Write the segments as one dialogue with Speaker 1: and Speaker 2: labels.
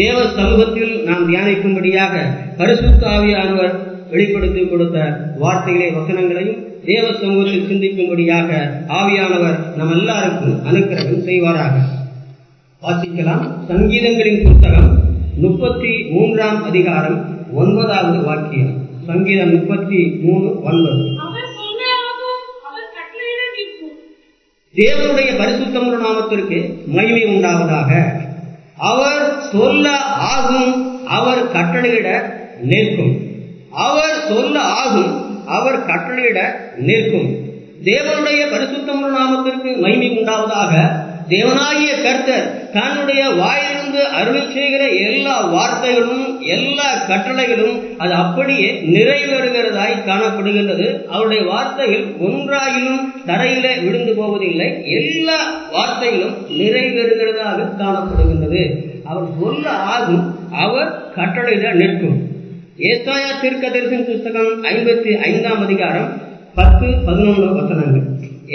Speaker 1: தேவ சமூகத்தில் நாம் தியானிக்கும்படியாக பரிசுத்தாவியானவர் வெளிப்படுத்தி கொடுத்த வார்த்தைகளை வசனங்களையும் தேவ சமூகத்தில் சிந்திக்கும்படியாக ஆவியானவர் நம் எல்லாருக்கும் அனுக்கிரகம் செய்வாராக வாசிக்கலாம் சங்கீதங்களின் புத்தகம் முப்பத்தி மூன்றாம் அதிகாரம் ஒன்பதாவது வாக்கியம் சங்கீதம் முப்பத்தி மூணு ஒன்பது தேவனுடைய பரிசுத்தமுற நாமத்திற்கு மகிமை உண்டாவதாக அவர் சொல்ல ஆகும் அவர் கட்டளையிட நிற்கும் அவர் சொல்ல ஆகும் அவர் கட்டளையிட நிற்கும் தேவனுடைய பரிசுத்தமுள்ள நாமத்திற்கு மகிமை உண்டாவதாக தேவனாகிய கர்த்தர் தன்னுடைய வாயில் ஆண்டவர் அருள் செய்கிற எல்லா வார்த்தைகளும் எல்லா கட்டளைகளும் அது அப்படியே நிறைவேறுகிறதாய் காணப்படுகின்றது அவருடைய வார்த்தைகள் ஒன்றாயிலும் தரையில விழுந்து போவதில்லை எல்லா வார்த்தைகளும் நிறைவேறுகிறதாக காணப்படுகின்றது அவர் சொல்ல ஆகும் அவர் கட்டளையில நிற்கும் ஏசாயா தீர்க்க தரிசன புஸ்தகம் ஐம்பத்தி ஐந்தாம் அதிகாரம் பத்து பதினொன்று வசனங்கள்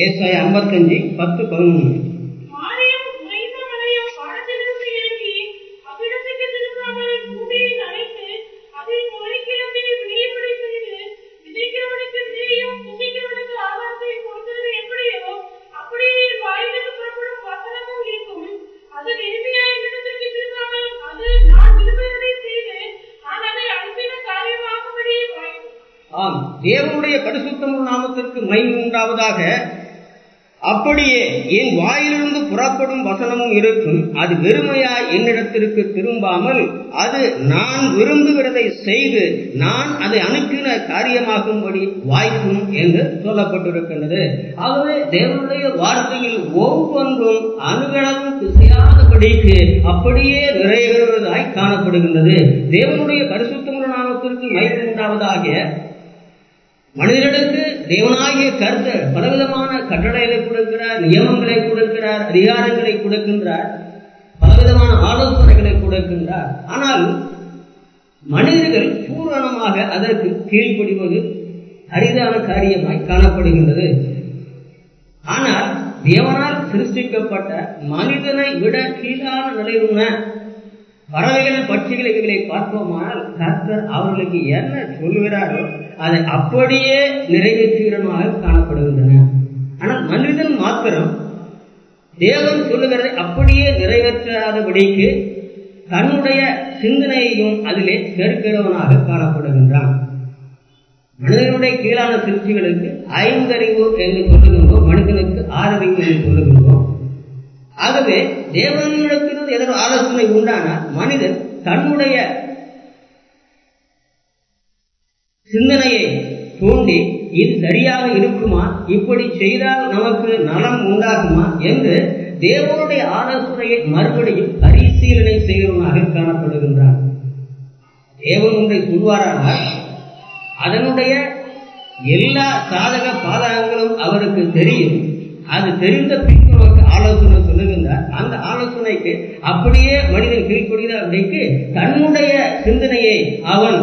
Speaker 1: ஏசாயா ஐம்பத்தஞ்சு பத்து பதினொன்று தேவனுடைய பரிசுத்தமுள்ள நாமத்திற்கு மகிமை உண்டாவதாக அப்படியே என் வாயிலிருந்து புறப்படும் வசனமும் இருக்கும் அது வெறுமையாய் என்னிடத்திற்கு திரும்பாமல் அது நான் விரும்புகிறதை செய்து நான் அதை அனுப்பின காரியமாகும்படி வாய்க்கும் என்று சொல்லப்பட்டிருக்கின்றது ஆகவே தேவனுடைய வார்த்தையில் ஒவ்வொன்றும் அணுகணமும் திசையாதபடிக்கு அப்படியே நிறைவேறுவதாய் காணப்படுகின்றது தேவனுடைய பரிசுத்தமுள்ள நாமத்திற்கு மயக்கம் உண்டாவதாக மனிதர்களுக்கு தேவனாகிய கர்த்தர் பலவிதமான கட்டளைகளை கொடுக்கிறார் நியமங்களை கொடுக்கிறார் அதிகாரங்களை கொடுக்கின்றார் பலவிதமான ஆலோசனைகளை கொடுக்கின்றார் ஆனால் மனிதர்கள் பூரணமாக அதற்கு கீழ்ப்படிவது அரிதான காரியமாய் காணப்படுகின்றது ஆனால் தேவனால் சிருஷ்டிக்கப்பட்ட மனிதனை விட கீழான நிலை நிலையுள்ள பறவைகள் பட்சிகளை பார்ப்போமானால் கர்த்தர் அவர்களுக்கு என்ன சொல்கிறாரோ அதை அப்படியே நிறைவேற்றுகிறமாக காணப்படுகின்றன ஆனால் மனிதன் மாத்திரம் தேவன் சொல்லுகிறதை அப்படியே நிறைவேற்றாதபடிக்கு தன்னுடைய சிந்தனையையும் அதிலே சேர்க்கிறவனாக காணப்படுகின்றான் மனிதனுடைய கீழான சிருஷ்டிகளுக்கு ஐந்தறிவு என்று சொல்லுகின்றோம் மனிதனுக்கு ஆறறிவு என்று சொல்லுகின்றோம் ஆகவே தேவனிடத்திலிருந்து ஏதாவது ஆலோசனை உண்டானால் மனிதன் தன்னுடைய சிந்தனையை தூண்டி இது சரியாக இருக்குமா இப்படி செய்தால் நமக்கு நலம் உண்டாகுமா என்று தேவனுடைய ஆலோசனையை மறுபடியும் பரிசீலனை செய்வனாக காணப்படுகின்றார் தேவன் ஒன்றை சொல்வாரானால் அதனுடைய எல்லா சாதக பாதகங்களும் அவருக்கு தெரியும் அது தெரிந்த பின்பு நமக்கு ஆலோசனை சொல்லுகின்றார் அந்த ஆலோசனைக்கு அப்படியே மனிதன் கீழ்கொடுகிறார் அப்படிக்கு தன்னுடைய சிந்தனையை அவன்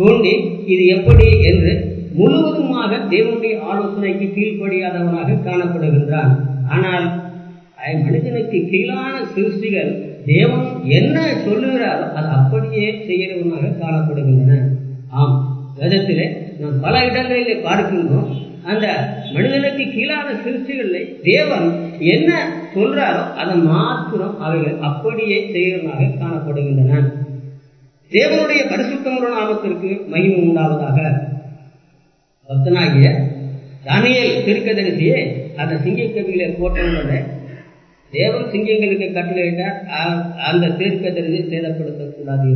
Speaker 1: தூண்டி இது எப்படி என்று முழுவதுமாக தேவனுடைய ஆலோசனைக்கு கீழ்படியாதவனாக காணப்படுகின்றான் ஆனால் மனிதனுக்கு கீழான சிருஷ்டிகள் தேவன் என்ன சொல்லுகிறாரோ அது அப்படியே செய்கிறவனாக காணப்படுகின்றன ஆம் வேதத்திலே நாம் பல இடங்களிலே பார்க்கின்றோம் அந்த மனிதனுக்கு கீழான சிருஷ்டிகளை தேவன் என்ன சொல்றாரோ அதை மாத்திரம் அவைகள் அப்படியே செய்கிறவனாக காணப்படுகின்றன தேவனுடைய பரிசுத்தமுற நாமத்திற்கு மகிமை உண்டாவதாக பக்தனாகிய தானியல் திருக்கதரிசியே அந்த சிங்கக்கவிகளை போட்டவனோட தேவன் சிங்கங்களுக்கு கட்டளையிட்டார் அந்த தீர்க்கதரிசி சேதப்படுத்தக்கூடாது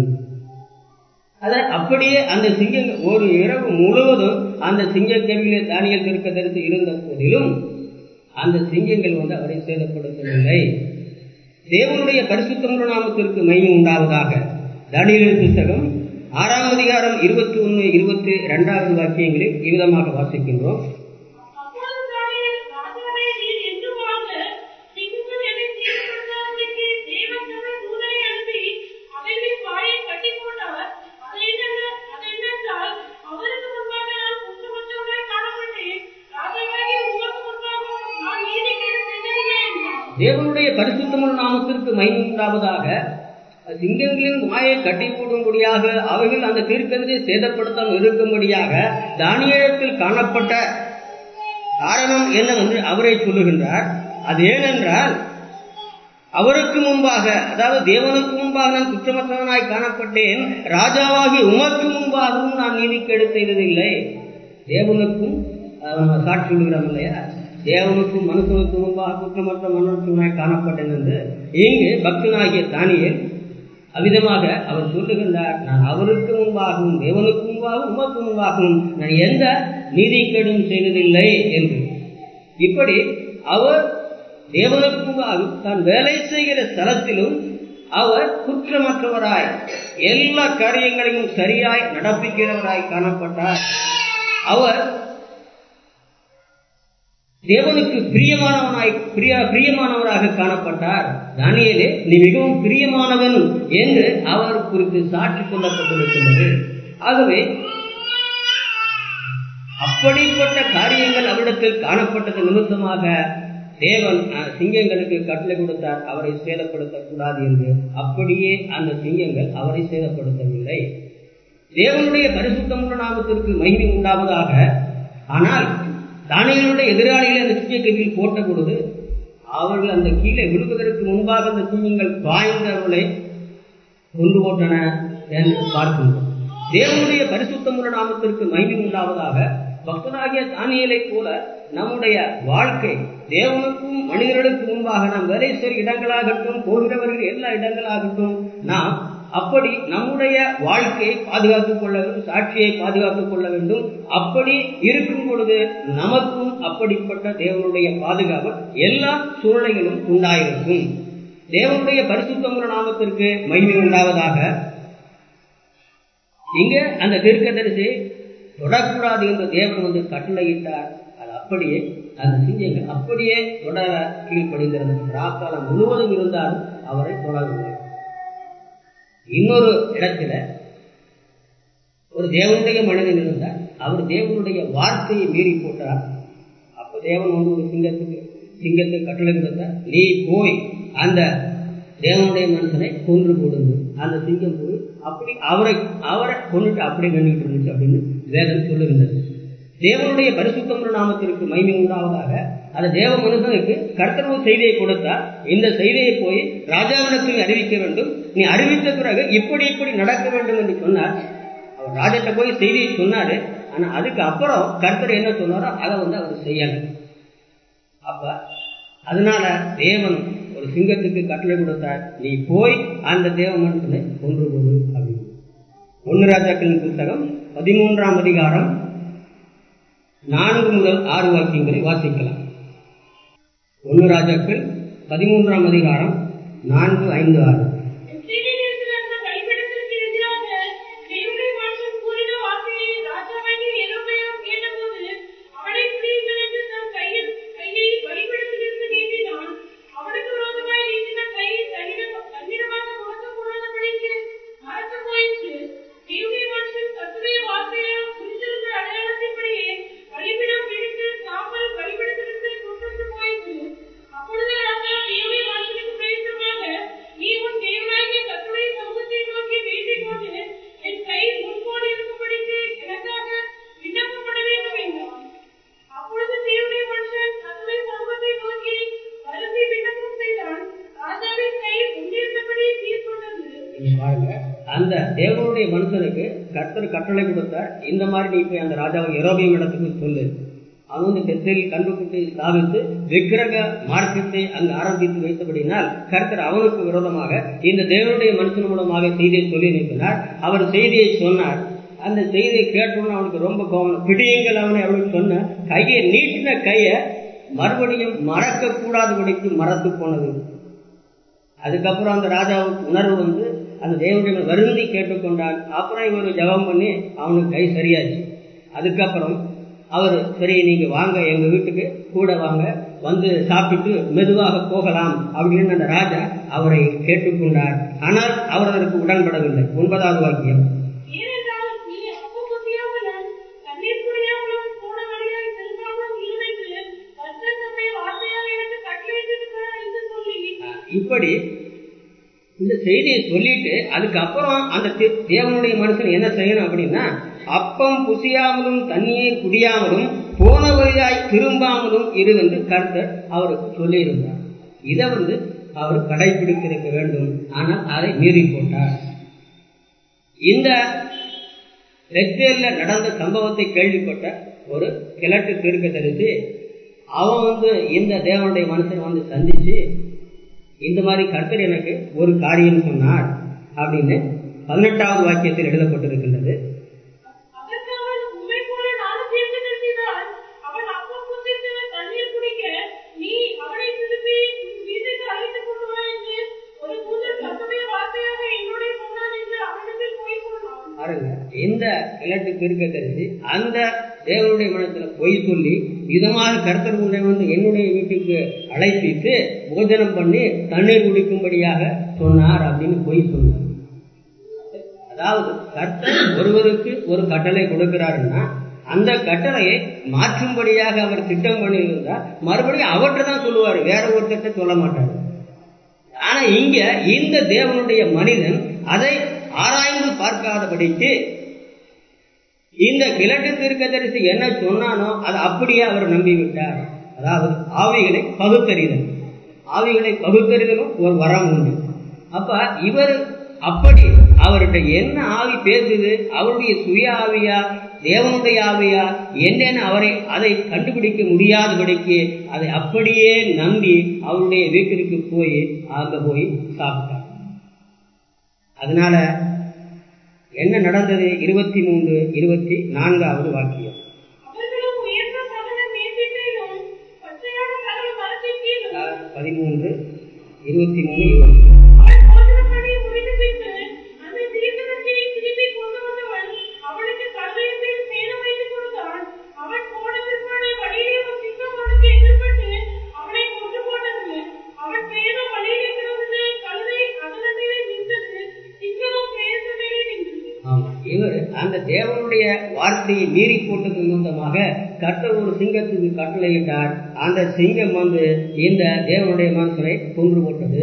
Speaker 1: அதை அப்படியே அந்த சிங்க ஒரு இரவு முழுவதும் அந்த சிங்கக்கவிகளை தானியல் திருக்கதரிசி இருந்த போதிலும் அந்த சிங்கங்கள் வந்து அவரை சேதப்படுத்தவில்லை தேவனுடைய பரிசுத்தமுற நாமத்திற்கு மகிமை உண்டாவதாக தானியலின் புத்தகம் ஆறாம் அதிகாரம் இருபத்தி ஒன்று இருபத்தி இரண்டாவது வாக்கியங்களில் இவ்விதமாக வாசிக்கின்றோம் தேவனுடைய பரிசுத்தமுள் நாமத்திற்கு மகிமை உண்டாவதாக சிங்கங்களின் வாயை கட்டி போடும்படியாக அவர்கள் அந்த கீழ்கதிரை சேதப்படுத்தாமல் இருக்கும்படியாக தானியத்தில் காணப்பட்ட காரணம் என்னவென்று அவரை சொல்லுகின்றார் அது ஏனென்றால் அவருக்கு முன்பாக அதாவது தேவனுக்கு முன்பாக நான் குற்றமற்றவனாய் காணப்பட்டேன் ராஜாவாகி உமக்கு முன்பாகவும் நான் நீதிக்கு எடுத்ததில்லை தேவனுக்கும் சாட்சி விடுகிறோம் இல்லையா தேவனுக்கும் மனுஷனுக்கு முன்பாக குற்றமற்ற மனுஷனாய் காணப்பட்டேன் என்று இங்கு பக்தனாகிய தானியன் அவ்விதமாக அவர் சொல்லுகின்றார் நான் அவருக்கு முன்பாகவும் தேவனுக்கு முன்பாகவும் உமக்கு முன்பாகவும் நான் எந்த நீதி கேடும் செய்ததில்லை என்று இப்படி அவர் தேவனுக்கு முன்பாகவும் தான் வேலை செய்கிற தளத்திலும் அவர் குற்றமற்றவராய் எல்லா காரியங்களையும் சரியாய் நடப்பிக்கிறவராய் காணப்பட்டார் அவர் தேவனுக்கு பிரியமானவனாய் பிரியமானவராக காணப்பட்டார் தானியலே நீ மிகவும் பிரியமானவன் என்று அவர் குறித்து சாட்சி கொள்ளப்பட்டிருக்கின்றது ஆகவே அப்படிப்பட்ட காரியங்கள் அவரிடத்தில் காணப்பட்டது நிமித்தமாக தேவன் சிங்கங்களுக்கு கட்டளை கொடுத்தார் அவரை சேதப்படுத்தக்கூடாது என்று அப்படியே அந்த சிங்கங்கள் அவரை சேதப்படுத்தவில்லை தேவனுடைய பரிசுத்த முரணாபத்திற்கு மகிமை உண்டாவதாக ஆனால் தானியலுடைய எதிராளிகளை அந்த சிங்கக்கவியில் போட்ட பொழுது அவர்கள் அந்த கீழே விழுவதற்கு முன்பாக அந்த குஞ்சுங்கள் பாய்ந்தவர்களை கொண்டு போட்டன என்று பார்க்கின்றோம் தேவனுடைய பரிசுத்தமுள்ள நாமத்திற்கு மகிமை உண்டாவதாக பக்தனாகிய தானியலை போல நம்முடைய வாழ்க்கை தேவனுக்கும் மனிதர்களுக்கு முன்பாக நாம் வேலை செய்ய இடங்களாகட்டும் போகிறவர்கள் எல்லா இடங்களாகட்டும் நாம் அப்படி நம்முடைய வாழ்க்கையை பாதுகாத்துக் கொள்ள வேண்டும் சாட்சியை பாதுகாத்துக் கொள்ள வேண்டும் அப்படி இருக்கும் பொழுது நமக்கும் அப்படிப்பட்ட தேவனுடைய பாதுகாப்பு எல்லா சூழ்நிலைகளும் உண்டாயிருக்கும் தேவனுடைய பரிசுத்தமுற நாமத்திற்கு மகிமை உண்டாவதாக இங்க அந்த தரிசி தொடக்கூடாது என்று தேவன் வந்து கட்டளையிட்டார் அது அப்படியே அந்த சிங்கங்கள் அப்படியே தொடர கீழ்படுகிறது ராக்காலம் முழுவதும் இருந்தாலும் அவரை தொடரவில்லை இன்னொரு இடத்துல ஒரு தேவனுடைய மனிதன் இருந்தார் அவர் தேவனுடைய வார்த்தையை மீறி போட்டார் அப்போ தேவன் வந்து ஒரு சிங்கத்துக்கு சிங்கத்தை கட்டளை கொடுத்தார் நீ போய் அந்த தேவனுடைய மனுஷனை கொன்று போடுங்க அந்த சிங்கம் போய் அப்படி அவரை அவரை கொண்டுட்டு அப்படி கண்டுகிட்டு இருந்துச்சு அப்படின்னு வேதன் சொல்லுகின்றது தேவனுடைய பரிசுத்தமுள்ள நாமத்திற்கு மைமை உண்டாவதாக அந்த தேவ மனுஷனுக்கு கர்த்தரவு செய்தியை கொடுத்தா இந்த செய்தியை போய் ராஜாவிடத்தில் அறிவிக்க வேண்டும் நீ அறிவித்த பிறகு இப்படி இப்படி நடக்க வேண்டும் என்று சொன்னார் அவர் ராஜாட்ட போய் செய்தியை சொன்னாரு ஆனா அதுக்கு அப்புறம் கர்த்தர் என்ன சொன்னாரோ அதை வந்து அவர் செய்யலை அப்ப அதனால தேவன் ஒரு சிங்கத்துக்கு கட்டளை கொடுத்தார் நீ போய் அந்த தேவ மனுஷனை கொன்று கொடு அப்படின்னு ஒன்னு ராஜாக்களின் புத்தகம் பதிமூன்றாம் அதிகாரம் நான்கு முதல் ஆறு வாக்கியங்களை வாசிக்கலாம் ஒன்னு ராஜாக்கள் பதிமூன்றாம் அதிகாரம் நான்கு ஐந்து ஆறு ಯುರೋಪಿಯನ್ இடத்துக்கு சொல்லு அவனு பெத்தேலில் கண்டுபிட்டு சாதித்து விக்கிரக மார்க்கத்தை அங்கு ஆரம்பித்து வைத்தபடினால் கருத்தர் அவனுக்கு விரோதமாக இந்த தேவனுடைய மனுஷன் மூலமாக செய்தியை சொல்லி அனுப்பினார் அவர் செய்தியை சொன்னார் அந்த செய்தியை கேட்டோன்னு அவனுக்கு ரொம்ப கோபம் பிடியுங்கள் அவனை அவனுக்கு சொன்ன கையை நீட்டின கையை மறுபடியும் மறக்க கூடாதபடிக்கு மறத்து போனது அதுக்கப்புறம் அந்த ராஜாவுக்கு உணர்வு வந்து அந்த தேவனுடைய வருந்தி கேட்டுக்கொண்டான் அப்புறம் இவர் ஜபம் பண்ணி அவனுக்கு கை சரியாச்சு அதுக்கப்புறம் அவர் சரி நீங்க வாங்க எங்க வீட்டுக்கு கூட வாங்க வந்து சாப்பிட்டு மெதுவாக போகலாம் அப்படின்னு அந்த ராஜா அவரை கேட்டுக்கொண்டார் ஆனால் அவர் அதற்கு உடன்படவில்லை ஒன்பதாவது வாக்கியம் இப்படி இந்த செய்தியை சொல்லிட்டு அதுக்கப்புறம் அந்த தேவனுடைய மனுஷன் என்ன செய்யணும் அப்படின்னா அப்பம் புசியாமலும் தண்ணியை குடியாமலும் போன வழியாய் திரும்பாமலும் என்று கருத்தர் அவருக்கு சொல்லியிருந்தார் இதை வந்து அவர் கடைபிடித்திருக்க வேண்டும் ஆனால் அதை மீறி போட்டார் இந்த ரெஸ்வேல்ல நடந்த சம்பவத்தை கேள்விப்பட்ட ஒரு கிழட்டு திருக்க தரிசி அவன் வந்து இந்த தேவனுடைய மனசை வந்து சந்திச்சு இந்த மாதிரி கர்த்தர் எனக்கு ஒரு காரியம் சொன்னார் அப்படின்னு பதினெட்டாவது வாக்கியத்தில் எழுதப்பட்டிருக்கின்றது தீர்க்க தெரிஞ்சு அந்த தேவனுடைய மனத்தில் பொய் சொல்லி இதமாக கருத்தர் கொண்டே வந்து என்னுடைய வீட்டுக்கு அழைப்பித்து போஜனம் பண்ணி தண்ணீர் குடிக்கும்படியாக சொன்னார் அப்படின்னு பொய் சொன்னார் அதாவது கர்த்தர் ஒருவருக்கு ஒரு கட்டளை கொடுக்கிறாருன்னா அந்த கட்டளையை மாற்றும்படியாக அவர் திட்டம் பண்ணியிருந்தா மறுபடியும் அவற்றை தான் சொல்லுவார் வேற ஒருத்தட்ட சொல்ல மாட்டார் ஆனா இங்க இந்த தேவனுடைய மனிதன் அதை ஆராய்ந்து பார்க்காதபடிக்கு இந்த கிழக்கு தீர்க்கதரிசி என்ன சொன்னானோ அது அப்படியே அவர் நம்பிவிட்டார் அதாவது ஆவிகளை பகுத்தறிதல் ஆவிகளை பகுத்தறிதலும் ஒரு வரம் உண்டு அப்ப இவர் அப்படி அவர்கிட்ட என்ன ஆவி பேசுது அவருடைய சுய ஆவியா தேவனுடைய ஆவியா என்னென்னு அவரை அதை கண்டுபிடிக்க முடியாதபடிக்கு அதை அப்படியே நம்பி அவருடைய வீட்டிற்கு போய் அங்க போய் சாப்பிட்டார் அதனால என்ன நடந்தது இருபத்தி மூன்று இருபத்தி நான்காவது வாக்கியம் பதிமூன்று இருபத்தி மூணு இருபத்தி வார்த்தையை மீறி போட்டது நிமித்தமாக கர்த்த ஒரு சிங்கத்துக்கு கட்டளையிட்டார் அந்த சிங்கம் வந்து இந்த தேவனுடைய மனசனை கொன்று போட்டது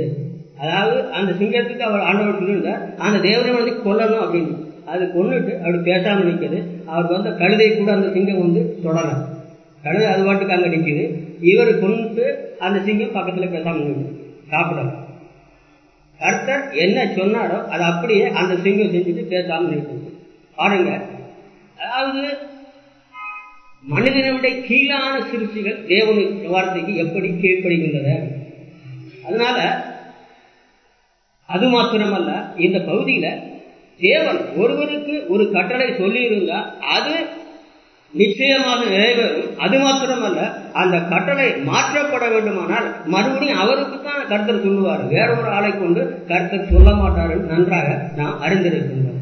Speaker 1: அதாவது அந்த சிங்கத்துக்கு அவர் ஆண்டவர் சொல்லியிருந்தார் அந்த தேவனை வந்து கொல்லணும் அப்படின்னு அது கொண்டுட்டு அப்படி பேசாமல் நிற்கிறது அவர் வந்த கழுதை கூட அந்த சிங்கம் வந்து தொடர கழுதை அது பாட்டுக்கு அங்கே நிற்குது இவர் கொண்டு அந்த சிங்கம் பக்கத்தில் பேசாமல் நிற்குது சாப்பிடலாம் கர்த்தர் என்ன சொன்னாரோ அது அப்படியே அந்த சிங்கம் செஞ்சுட்டு பேசாமல் நிற்கிறது பாருங்க அதாவது மனிதனுடைய கீழான சிறுச்சிகள் தேவனின் வார்த்தைக்கு எப்படி கீழ்படுகின்றன அதனால அது மாத்திரமல்ல இந்த பகுதியில தேவன் ஒருவருக்கு ஒரு கட்டளை சொல்லி இருந்தா அது நிச்சயமாக நிறைவேறும் அது மாத்திரமல்ல அந்த கட்டளை மாற்றப்பட வேண்டுமானால் மறுபடியும் அவருக்கு தான் கருத்தர் சொல்லுவார் வேற ஒரு ஆளை கொண்டு கருத்தர் சொல்ல மாட்டார் நன்றாக நாம் அறிந்திருக்கின்றோம்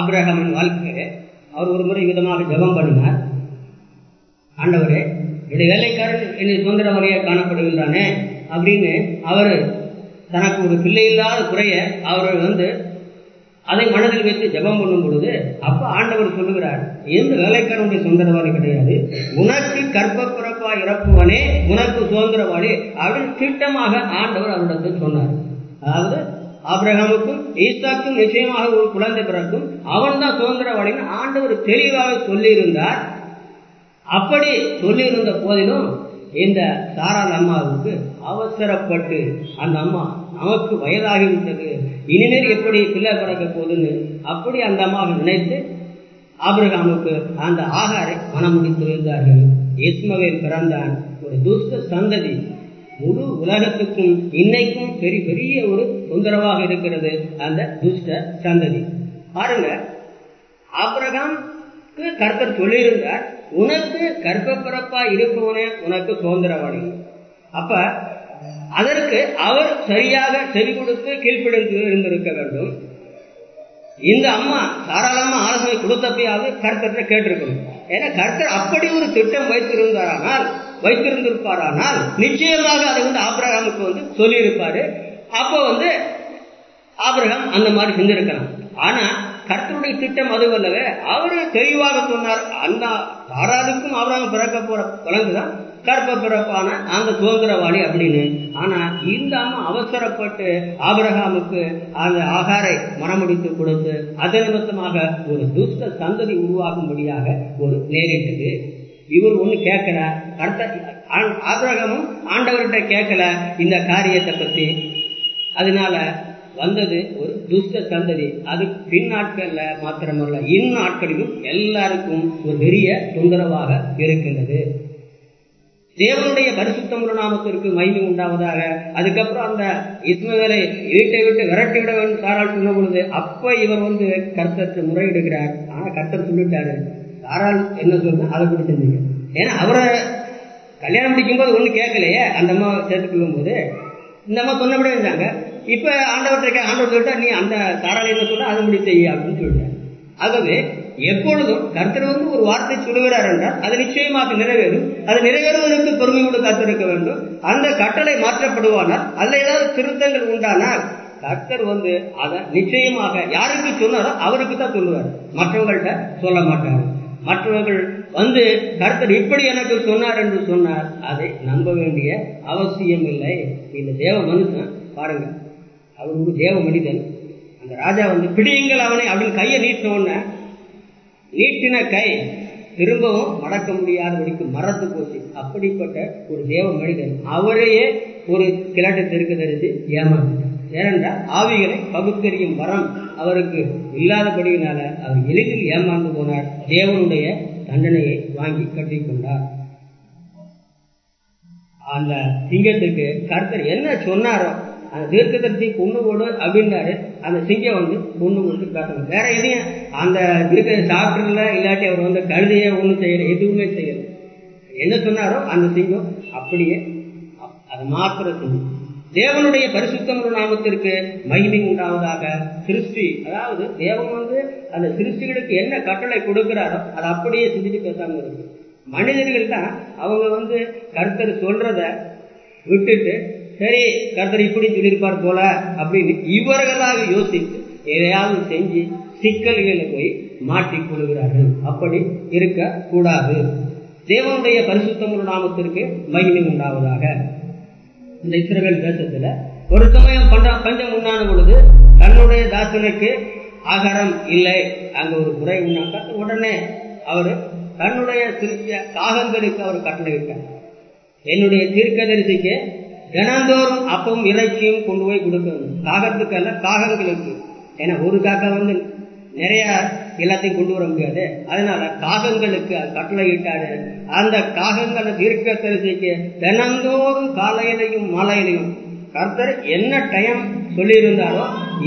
Speaker 1: அப்ரஹாமின் வாழ்க்கையை அவர் ஒரு முறை விதமாக ஜபம் பண்ணினார் ஆண்டவரே என்னுடைய வேலைக்காரன் என்னை முறையாக காணப்படுகின்றானே அப்படின்னு அவர் தனக்கு ஒரு பிள்ளை இல்லாத குறைய அவர் வந்து அதை மனதில் வைத்து ஜபம் பண்ணும் பொழுது அப்ப ஆண்டவர் சொல்லுகிறார் எந்த வேலைக்காரனுடைய சுதந்திரவாளி கிடையாது உனக்கு கர்ப்பப்பிறப்பா இறப்புவனே உனக்கு சுதந்திரவாளி அப்படின்னு திட்டமாக ஆண்டவர் அவரிடத்தில் சொன்னார் அதாவது ஆப்ரஹாமுக்கும் ஈசாக்கும் நிச்சயமாக ஒரு குழந்தை பிறக்கும் அவன் தான் சுதந்திரவாளின்னு ஆண்டவர் தெளிவாக சொல்லியிருந்தார் அப்படி சொல்லியிருந்த போதிலும் இந்த தாராள் அம்மாவுக்கு அவசரப்பட்டு அந்த அம்மா நமக்கு வயதாகிவிட்டது இனிமேல் எப்படி பிள்ளை பிறக்க போகுதுன்னு அப்படி அந்த அம்மாவை நினைத்து ஆபிரகாமுக்கு அந்த ஆகாரை மனம் முடித்து வந்தார்கள் இஸ்மவேல் பிறந்தான் ஒரு துஷ்ட சந்ததி முழு உலகத்துக்கும் இன்னைக்கும் பெரிய பெரிய ஒரு தொந்தரவாக இருக்கிறது அந்த துஷ்ட சந்ததி பாருங்க ஆபிரகாம் கர்த்தர் சொல்லியிருந்தார் உனக்கு கர்ப்பப்பிறப்பா இருப்பவனே உனக்கு சுதந்திரவாணி அப்ப அதற்கு அவர் சரியாக செவி கொடுத்து கீழ்ப்பிடித்து இருந்திருக்க வேண்டும் இந்த அம்மா தாராளமா ஆலோசனை கொடுத்தப்பையாவது கருத்தர்கிட்ட கேட்டிருக்கணும் ஏன்னா கருத்தர் அப்படி ஒரு திட்டம் வைத்திருந்தாரானால் ஆனால் நிச்சயமாக அதை வந்து ஆபிரகாமுக்கு வந்து சொல்லியிருப்பாரு அப்போ வந்து ஆபிரகாம் அந்த மாதிரி செஞ்சிருக்கலாம் ஆனா கர்த்தருடைய திட்டம் அது அல்லவே அவரு தெளிவாக சொன்னார் அந்த தாராளுக்கும் அவராக பிறக்க போற குழந்தைதான் கற்ப பிறப்பான அந்த சுதந்திரவாளி அப்படின்னு ஆனா இந்த அவசரப்பட்டு ஆபிரகாமுக்கு அந்த ஆகாரை மரமடித்து கொடுத்து அதன் நிமித்தமாக ஒரு துஷ்ட சந்ததி உருவாகும்படியாக ஒரு நேரிட்டது இவர் ஒண்ணு கேட்கிறார் அடுத்த ஆசரகமும் ஆண்டவர்கிட்ட கேட்கல இந்த காரியத்தை பத்தி அதனால வந்தது ஒரு துஷ்ட சந்ததி அது பின் நாட்கள்ல மாத்திரமல்ல நாட்களிலும் எல்லாருக்கும் ஒரு பெரிய தொந்தரவாக இருக்கின்றது தேவனுடைய பரிசுத்தமுள்ள நாமத்திற்கு மைமை உண்டாவதாக அதுக்கப்புறம் அந்த இஸ்மவேலை வீட்டை விட்டு விரட்டி விட வேண்டும் சாரால் சொன்ன பொழுது அப்ப இவர் வந்து கர்த்தத்தை முறையிடுகிறார் ஆனா கர்த்தர் சொல்லிட்டாரு சாரால் என்ன சொல்லுங்க அதை கூட ஏன்னா அவரை கல்யாணம் முடிக்கும் போது ஒன்றும் கேட்கலையே அந்த அம்மா சேர்த்து கொள்ளும் போது இந்த அம்மா சொன்னபடியே இருந்தாங்க இப்போ ஆண்டவர்கிட்ட ஆண்டவர் சொல்லிட்டா நீ அந்த தாராளத்தை சொல்ல அது செய்ய அப்படின்னு சொல்லிட்டாங்க ஆகவே எப்பொழுதும் கர்த்தர் வந்து ஒரு வார்த்தை சொல்லுகிறார் என்றால் அது நிச்சயமாக நிறைவேறும் அது நிறைவேறுவதற்கு பொறுமையோடு காத்திருக்க வேண்டும் அந்த கட்டளை மாற்றப்படுவானால் அதில் ஏதாவது திருத்தங்கள் உண்டானால் கர்த்தர் வந்து அதை நிச்சயமாக யாருக்கு சொன்னாரோ அவருக்கு தான் சொல்லுவார் மற்றவங்கள்ட்ட சொல்ல மாட்டாங்க மற்றவர்கள் வந்து கர்த்தர் இப்படி எனக்கு சொன்னார் என்று சொன்னார் அதை நம்ப வேண்டிய அவசியம் இல்லை இந்த தேவ மனுஷன் பாருங்க அவர் ஒரு தேவ மனிதன் அந்த ராஜா வந்து பிடியுங்கள் அவனை அப்படின்னு கையை நீட்டின நீட்டின கை திரும்பவும் மடக்க முடியாதபடிக்கு மரத்து போச்சு அப்படிப்பட்ட ஒரு தேவ மனிதன் அவரையே ஒரு கிழட்டு தெருக்கு தெரிஞ்சு ஏமாந்தார் ஏனென்றால் ஆவிகளை பகுத்தறியும் வரம் அவருக்கு இல்லாதபடியினால அவர் எளிதில் ஏமாந்து போனார் தேவனுடைய தண்டனையை வாங்கி கட்டிக்கொண்டார் அந்த சிங்கத்துக்கு கர்த்தர் என்ன சொன்னாரோ அந்த தீர்க்க தரிசி கொண்டு போடு அப்படின்னாரு அந்த சிங்கம் வந்து கொண்டு கொடுத்து காட்டணும் வேற எதையும் அந்த தீர்க்க சாப்பிடல இல்லாட்டி அவர் வந்து கழுதைய ஒன்றும் செய்யல எதுவுமே செய்யல என்ன சொன்னாரோ அந்த சிங்கம் அப்படியே அது மாத்திர சிங்கம் தேவனுடைய பரிசுத்தமுள்ள நாமத்திற்கு மகிமை உண்டாவதாக சிருஷ்டி அதாவது தேவன் வந்து அந்த சிருஷ்டிகளுக்கு என்ன கட்டளை கொடுக்கிறாரோ அதை அப்படியே செஞ்சுட்டு பேசாம இருக்கு மனிதர்கள் தான் அவங்க வந்து கர்த்தர் சொல்றத விட்டுட்டு சரி கர்த்தர் இப்படி சொல்லியிருப்பார் போல அப்படின்னு இவர்களாக யோசித்து எதையாவது செஞ்சு சிக்கல்களை போய் மாற்றி கொள்கிறார்கள் அப்படி இருக்க கூடாது தேவனுடைய பரிசுத்தமுள்ள நாமத்திற்கு மகிமை உண்டாவதாக இந்த இஸ்ரேல் தேசத்துல ஒரு சமயம் பஞ்சம் உண்டான பொழுது தன்னுடைய தாசனுக்கு ஆகாரம் இல்லை அங்க ஒரு முறை உண்டாக்க உடனே அவரு தன்னுடைய சிறிய காகங்களுக்கு அவர் கட்டளையிட்டார் என்னுடைய தீர்க்க தரிசிக்கு தினந்தோறும் அப்பவும் இறைச்சியும் கொண்டு போய் கொடுக்கணும் காகத்துக்கு அல்ல காகங்களுக்கு ஏன்னா ஒரு காக்கா வந்து நிறைய எல்லாத்தையும் கொண்டு வர முடியாது அதனால காகங்களுக்கு கட்டளை ஈட்டாரு அந்த காகங்களை தீர்க்க தரிசிக்கு தினந்தோறும் காலையிலையும் மாலையிலையும் கர்த்தர் என்ன டைம் சொல்லியிருந்தாரோ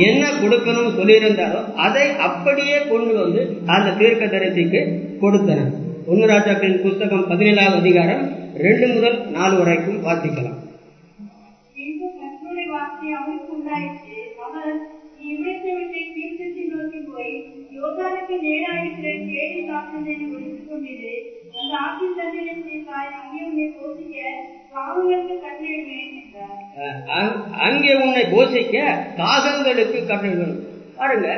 Speaker 1: என்ன கொடுக்கணும் சொல்லியிருந்தாரோ அதை அப்படியே கொண்டு வந்து அந்த தீர்க்க தரிசிக்கு கொடுத்தனர் ஒன்னு ராஜாக்களின் பதினேழாவது அதிகாரம் ரெண்டு முதல் நாலு வரைக்கும் வாசிக்கலாம்
Speaker 2: பற்றி
Speaker 3: அங்கே உன்னை போசிக்க காகங்களுக்கு
Speaker 1: கட்டளை பாருங்க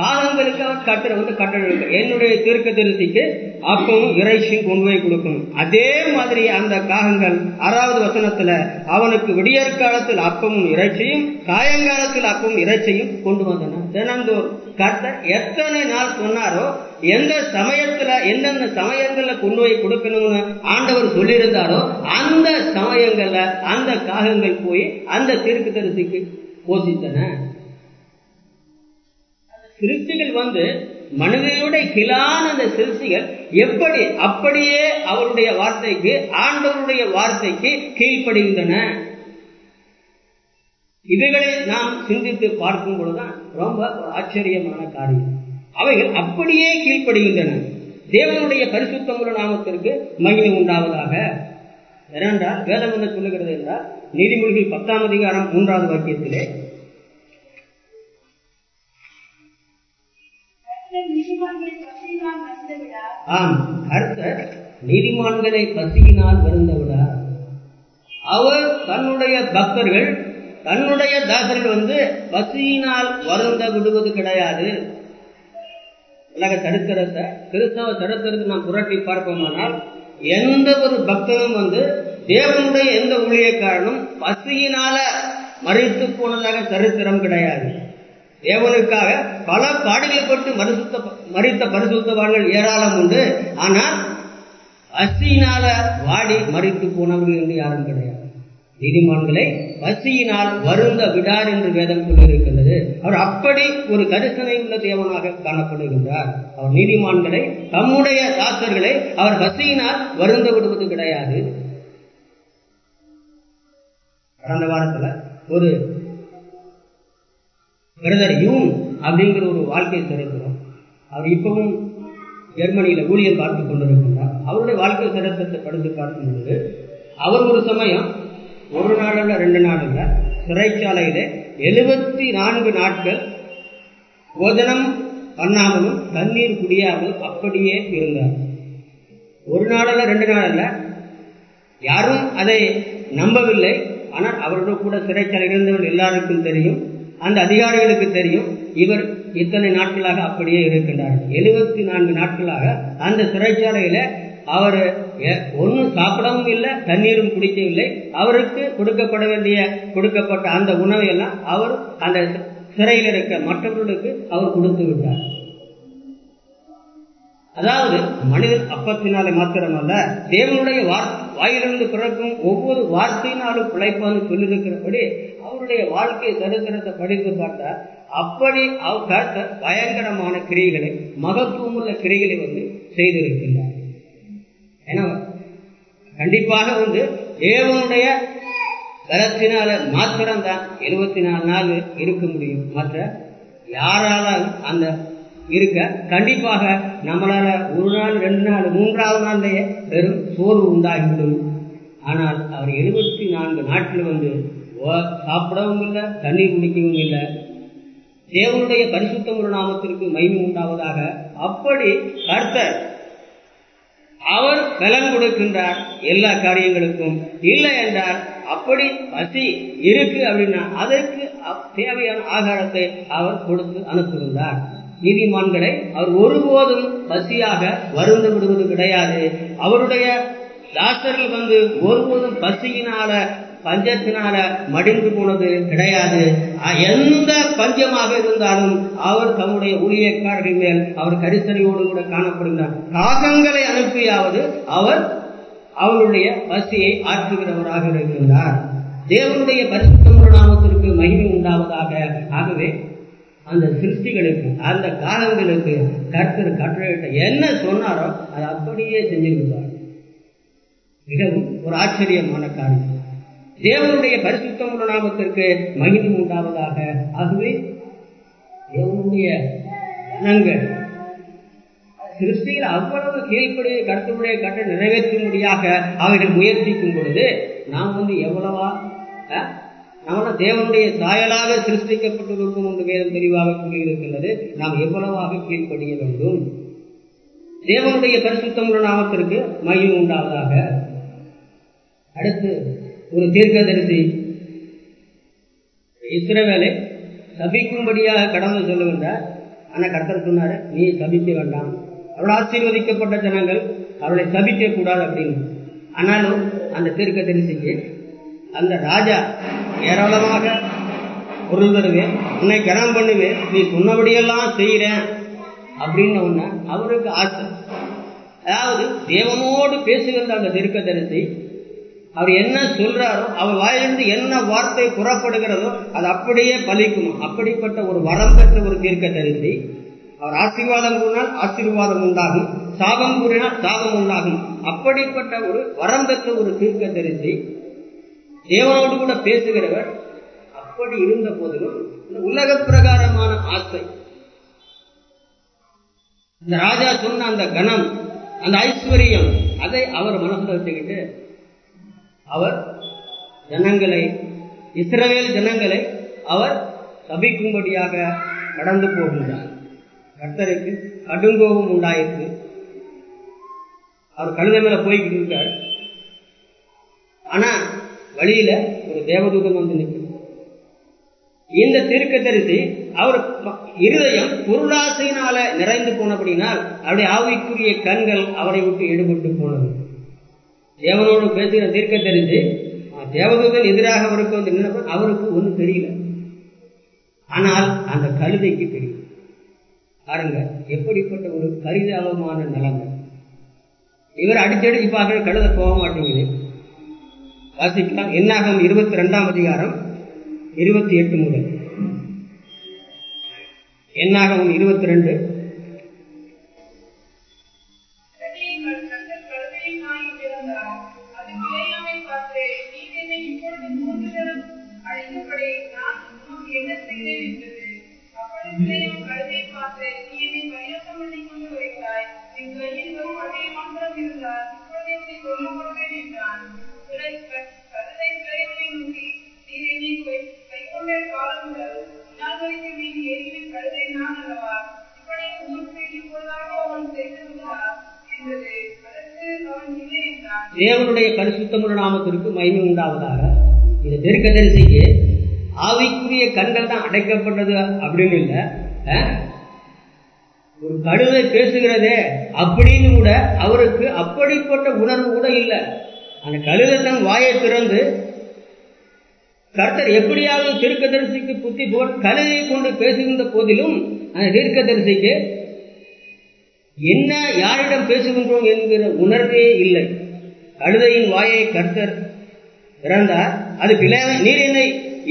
Speaker 1: காகங்களுக்கு கட்டளை வந்து கட்டளை என்னுடைய தீர்க்க திருத்திக்கு அப்பவும் இறைச்சியும் கொண்டு போய் கொடுக்கணும் அதே மாதிரி அந்த காகங்கள் ஆறாவது வசனத்துல அவனுக்கு விடியற்காலத்தில் அப்பவும் இறைச்சியும் காயங்காலத்தில் அப்பவும் இறைச்சியும் கொண்டு வந்தன தினந்தோறும் கர்த்தர் எத்தனை நாள் சொன்னாரோ எந்த சமயத்துல எந்தெந்த சமயங்கள்ல கொண்டு போய் கொடுக்கணும்னு ஆண்டவர் சொல்லியிருந்தாரோ அந்த சமயங்கள்ல அந்த காகங்கள் போய் அந்த தீர்க்கு தரிசிக்கு போசித்தன சிருஷ்டிகள் வந்து மனிதனுடைய கிளான அந்த சிருஷ்டிகள் எப்படி அப்படியே அவருடைய வார்த்தைக்கு ஆண்டவருடைய வார்த்தைக்கு கீழ்ப்படுகின்றன இவைகளை நாம் சிந்தித்து பார்க்கும் பொழுதுதான் ரொம்ப ஆச்சரியமான காரியம் அவைகள் அப்படியே கீழ்ப்படுகின்றன தேவனுடைய பரிசுத்தமுள்ள நாமத்திற்கு மகிமை உண்டாவதாக ஏனென்றால் வேதம் என்ன சொல்லுகிறது என்றால் நீதிமொழிகள் பத்தாம் அதிகாரம் மூன்றாவது வாக்கியத்திலே ஆம் கர்த்தர் நீதிமான்களை பசியினால் வருந்தவிடார் அவர் தன்னுடைய பக்தர்கள் தன்னுடைய தாசர்கள் வந்து பசியினால் வருந்த விடுவது கிடையாது உலக சரித்திரத்தை கிறிஸ்தவ சரித்திரத்தை நாம் புரட்டி பார்ப்போமானால் எந்த ஒரு பக்தனும் வந்து தேவனுடைய எந்த ஊழியக்காரனும் பசியினால மறைத்து போனதாக சரித்திரம் கிடையாது தேவனுக்காக பல பாடுகளை பட்டு மறுசுத்த மறித்த பரிசுத்தவான்கள் ஏராளம் உண்டு ஆனால் பசியினால வாடி மறித்து போனவர்கள் என்று யாரும் கிடையாது நீதிமான்களை பசியினால் வருந்த விடார் என்று வேதம் கூறியிருக்கின்றது அவர் அப்படி ஒரு கரிசனை உள்ள தேவனாக காணப்படுகின்றார் அவர் நீதிமான்களை தம்முடைய தாக்கர்களை அவர் பசியினால் வருந்த விடுவது கிடையாது கடந்த வாரத்துல ஒரு பிரதர் யூன் அப்படிங்கிற ஒரு வாழ்க்கையை திரைக்கிறோம் அவர் இப்பவும் ஜெர்மனியில ஊழியர் பார்த்துக் கொண்டிருக்கின்றார் அவருடைய வாழ்க்கை சிறப்பத்தை படித்து பார்க்கும் பொழுது அவர் ஒரு சமயம் ஒரு நாள் அல்ல ரெண்டு நாள் அல்ல சிறைச்சாலையிலே எழுபத்தி நான்கு நாட்கள் போஜனம் பண்ணாமலும் தண்ணீர் குடியாமல் அப்படியே இருந்தார் ஒரு நாள் அல்ல ரெண்டு நாள் அல்ல யாரும் அதை நம்பவில்லை ஆனால் அவர்கள் கூட சிறைச்சாலையில் இருந்தவர்கள் எல்லாருக்கும் தெரியும் அந்த அதிகாரிகளுக்கு தெரியும் இவர் இத்தனை நாட்களாக அப்படியே இருக்கின்றார்கள் எழுபத்தி நான்கு நாட்களாக அந்த சிறைச்சாலையில அவர் ஒன்றும் சாப்பிடவும் இல்லை தண்ணீரும் குடிக்கவில்லை அவருக்கு கொடுக்கப்பட வேண்டிய கொடுக்கப்பட்ட அந்த உணவை எல்லாம் அவர் அந்த சிறையில் இருக்க மற்றவர்களுக்கு அவர் கொடுத்து விட்டார் அதாவது மனிதன் அப்பத்தினாலே மாத்திரமல்ல தேவனுடைய வாயிலிருந்து பிறக்கும் ஒவ்வொரு வார்த்தையினாலும் பிழைப்பான்னு சொல்லியிருக்கிறபடி அவருடைய வாழ்க்கையை சரித்திரத்தை படித்து பார்த்தா அப்படி அவர் பயங்கரமான கிரிகளை மகத்துவமுள்ள கிரிகளை வந்து செய்திருக்கின்றார் ஏன்னா கண்டிப்பாக வந்து தேவனுடைய மாத்திரம் தான் எழுபத்தி நாலு நாள் இருக்க முடியும் மற்ற யாரால அந்த இருக்க கண்டிப்பாக நம்மளால ஒரு நாள் ரெண்டு நாள் மூன்றாவது நாள்லயே பெரும் சோர்வு உண்டாகிவிடும் ஆனால் அவர் எழுபத்தி நான்கு நாட்டில் வந்து சாப்பிடவும் இல்லை தண்ணீர் குடிக்கவும் இல்லை தேவனுடைய ஒரு நாமத்திற்கு மகிமை உண்டாவதாக அப்படி கர்த்தர் அவர் பலன் கொடுக்கின்றார் எல்லா காரியங்களுக்கும் இல்லை என்றால் அப்படி பசி இருக்கு அப்படின்னா அதற்கு தேவையான ஆகாரத்தை அவர் கொடுத்து அனுப்புகின்றார் நீதிமான்களை அவர் ஒருபோதும் பசியாக வருந்து விடுவது கிடையாது அவருடைய தாசர்கள் வந்து ஒருபோதும் பசியினால பஞ்சத்தினால மடிந்து போனது கிடையாது எந்த பஞ்சமாக இருந்தாலும் அவர் தம்முடைய ஊழியக்காரர்கள் மேல் அவர் கரிசனையோடு கூட காணப்படுகிறார் காகங்களை அனுப்பியாவது அவர் அவருடைய பசியை ஆற்றுகிறவராக இருக்கின்றார் தேவனுடைய பரிசுத்தமுள்ள நாமத்திற்கு மகிமை உண்டாவதாக ஆகவே அந்த சிருஷ்டிகளுக்கு அந்த காலங்களுக்கு கருத்து கட்டளையிட்ட என்ன சொன்னாரோ அதை அப்படியே செஞ்சிருந்தார் மிகவும் ஒரு ஆச்சரியமான காரியம் தேவனுடைய பரிசுத்தமுள்ள நாமத்திற்கு மகிழ்வு உண்டாவதாக ஆகவே தேவனுடைய நாங்கள் கிறிஸ்தியில் அவ்வளவு கீழ்ப்படி கருத்துடைய கட்ட நிறைவேற்றும்படியாக அவர்கள் முயற்சிக்கும் பொழுது நாம் வந்து எவ்வளவா நம்மளால் தேவனுடைய சாயலாக சிருஷ்டிக்கப்பட்டிருக்கும் என்று வேதம் தெளிவாக கூறியிருக்கின்றது நாம் எவ்வளவாக கீழ்ப்படிய வேண்டும் தேவனுடைய பரிசுத்தமுள்ள நாமத்திற்கு மகிழ்வு உண்டாவதாக அடுத்து ஒரு தீர்க்கதரிசி இஸ்ரவேலை சபிக்கும்படியாக கடவுள் சொல்லுகின்றார் ஆனால் கர்த்தர் சொன்னார் நீ சபிக்க வேண்டாம் அவள் ஆசீர்வதிக்கப்பட்ட ஜனங்கள் அவளை சபிக்க கூடாது அப்படின்னு ஆனாலும் அந்த தீர்க்க தரிசிக்கு அந்த ராஜா ஏராளமாக பொருள் தருவேன் உன்னை கிரணம் பண்ணுவேன் நீ சொன்னபடியெல்லாம் செய்கிறேன் அப்படின்னு ஒன்று அவருக்கு ஆசை அதாவது தேவனோடு பேசுகின்ற அந்த தீர்க்க தரிசி அவர் என்ன சொல்றாரோ அவர் வாயிலிருந்து என்ன வார்த்தை புறப்படுகிறதோ அது அப்படியே பலிக்குமா அப்படிப்பட்ட ஒரு வரம் பெற்ற ஒரு தீர்க்க தரிசி அவர் ஆசீர்வாதம் கூறினால் ஆசீர்வாதம் உண்டாகும் சாபம் கூறினால் சாபம் உண்டாகும் அப்படிப்பட்ட ஒரு வரம் பெற்ற ஒரு தீர்க்க தரிசி தேவனோடு கூட பேசுகிறவர் அப்படி இருந்த போதிலும் இந்த உலக பிரகாரமான ஆசை இந்த ராஜா சொன்ன அந்த கணம் அந்த ஐஸ்வர்யம் அதை அவர் மனசுல வச்சுக்கிட்டு அவர் ஜனங்களை இஸ்ரேல் ஜனங்களை அவர் சபிக்கும்படியாக நடந்து போகின்றார் கர்த்தருக்கு கடுங்கோபம் உண்டாயிருக்கு அவர் கழுத மேல போய்கிட்டு இருக்கார் ஆனா வழியில ஒரு தேவதூதம் வந்து நிற்கும் இந்த தீர்க்க தரிசி அவர் இருதயம் பொருளாசையினால நிறைந்து போனபடினால் அவருடைய ஆவிக்குரிய கண்கள் அவரை விட்டு ஈடுபட்டு போனது தேவனோடு பேசுகிற தீர்க்க தெரிஞ்சு தேவதூதன் எதிராக அவருக்கு வந்து நின்ற அவருக்கு ஒன்றும் தெரியல ஆனால் அந்த கழுதைக்கு தெரியும் பாருங்க எப்படிப்பட்ட ஒரு கரிதாபமான நிலைமை இவர் அடிச்சடி பார்க்க கழுத போக மாட்டேங்குது வாசிக்கலாம் என்னாகும் இருபத்தி ரெண்டாம் அதிகாரம் இருபத்தி எட்டு முதல் என்னாகவும் இருபத்தி ரெண்டு
Speaker 2: தேவனுடைய
Speaker 1: பரிசுத்தமுள்ள நாமத்திற்கு மகிமை உண்டாவதாக இந்த தெற்கு தரிசிக்கு ஆவிக்குரிய கண்கள் தான் அடைக்கப்பட்டது அப்படின்னு இல்லை ஒரு கழுதை பேசுகிறதே அப்படின்னு கூட அவருக்கு அப்படிப்பட்ட உணர்வு கூட இல்லை அந்த கழுதை தன் வாயை திறந்து கர்த்தர் எப்படியாவது தீர்க்க தரிசிக்கு புத்தி போல் கழுதையை கொண்டு பேசுகின்ற போதிலும் அந்த தீர்க்க தரிசிக்கு என்ன யாரிடம் பேசுகின்றோம் என்கிற உணர்வே இல்லை கழுதையின் வாயை கர்த்தர் திறந்தார் அதுக்கு நீர் என்னை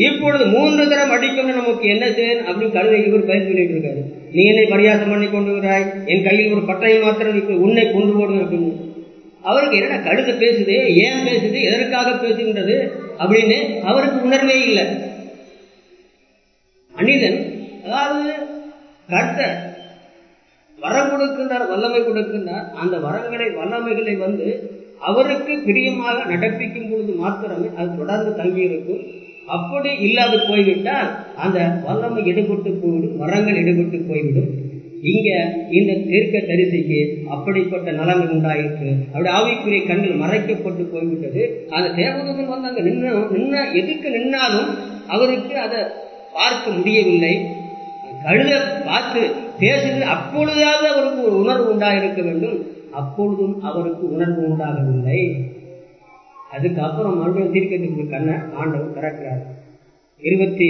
Speaker 1: இப்பொழுது மூன்று தரம் அடிக்கும் நமக்கு என்ன செய்யும் அப்படின்னு கழுதை இவர் பயிர் சொல்லிட்டு இருக்காரு நீ என்னை பரியாசம் பண்ணி கொண்டு வராய் என் கையில் ஒரு பட்டையை மாத்திரம் உன்னை கொண்டு போடுங்க அப்படின்னு அவருக்கு என்ன கழுத பேசுது ஏன் பேசுது எதற்காக பேசுகின்றது அப்படின்னு அவருக்கு உணர்வே இல்லை மனிதன் அதாவது கருத்த வரம் கொடுக்கின்றார் வல்லமை கொடுக்கின்றார் அந்த வரங்களை வல்லமைகளை வந்து அவருக்கு பிரியமாக நடப்பிக்கும் பொழுது மாத்திரமே அது தொடர்ந்து தங்கியிருக்கும் அப்படி இல்லாது போய்விட்டால் அந்த வல்லமை எடுபட்டு போய்விடும் மரங்கள் எடுபட்டு போய்விடும் இங்க இந்த தீர்க்க தரிசிக்கு அப்படிப்பட்ட நலமை உண்டாயிற்று அப்படி ஆவிக்குரிய கண்கள் மறைக்கப்பட்டு போய்விட்டது அந்த தேவதூதன் வந்து அங்க நின்று நின்ன எதுக்கு நின்னாலும் அவருக்கு அதை பார்க்க முடியவில்லை கழுத பார்த்து பேசுகிறது அப்பொழுதாவது அவருக்கு ஒரு உணர்வு உண்டாக இருக்க வேண்டும் அப்பொழுதும் அவருக்கு உணர்வு உண்டாகவில்லை அதுக்கப்புறம் மறுபடியும் தீர்க்கத்துக்கு கண்ணை ஆண்டவர் திறக்கிறார் இருபத்தி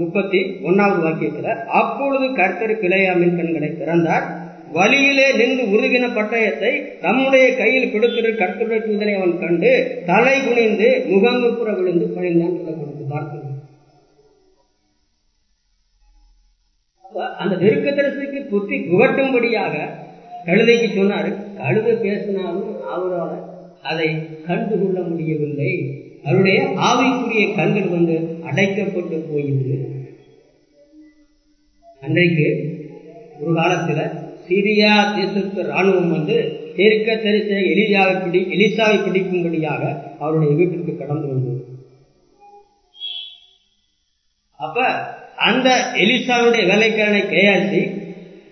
Speaker 1: முப்பத்தி ஒன்னாவது வாக்கியத்துல அப்பொழுது கர்த்தர் பிழையாமின் கண்களை திறந்தார் வழியிலே நின்று உருகின பட்டயத்தை தம்முடைய கையில் பிடித்திரு கர்த்தருடைய தூதனை அவன் கண்டு தலை குனிந்து புற விழுந்து பழிந்தான் கொடுத்து பார்த்தது அந்த நெருக்கத்தரசுக்கு புத்தி புகட்டும்படியாக கழுதைக்கு சொன்னாரு கழுதை பேசினாலும் அவரோட அதை கண்டுகொள்ள முடியவில்லை அவருடைய ஆவிக்குரிய கண்கள் வந்து அடைக்கப்பட்டு போயிருந்தது அன்றைக்கு ஒரு காலத்துல சிரியா தேசத்து ராணுவம் வந்து ஏற்க தெரிச்ச எலியாவை பிடி எலிசாவை பிடிக்கும்படியாக அவருடைய வீட்டிற்கு கடந்து வந்தது அப்ப அந்த எலிசாவுடைய வேலைக்காரனை கையாட்சி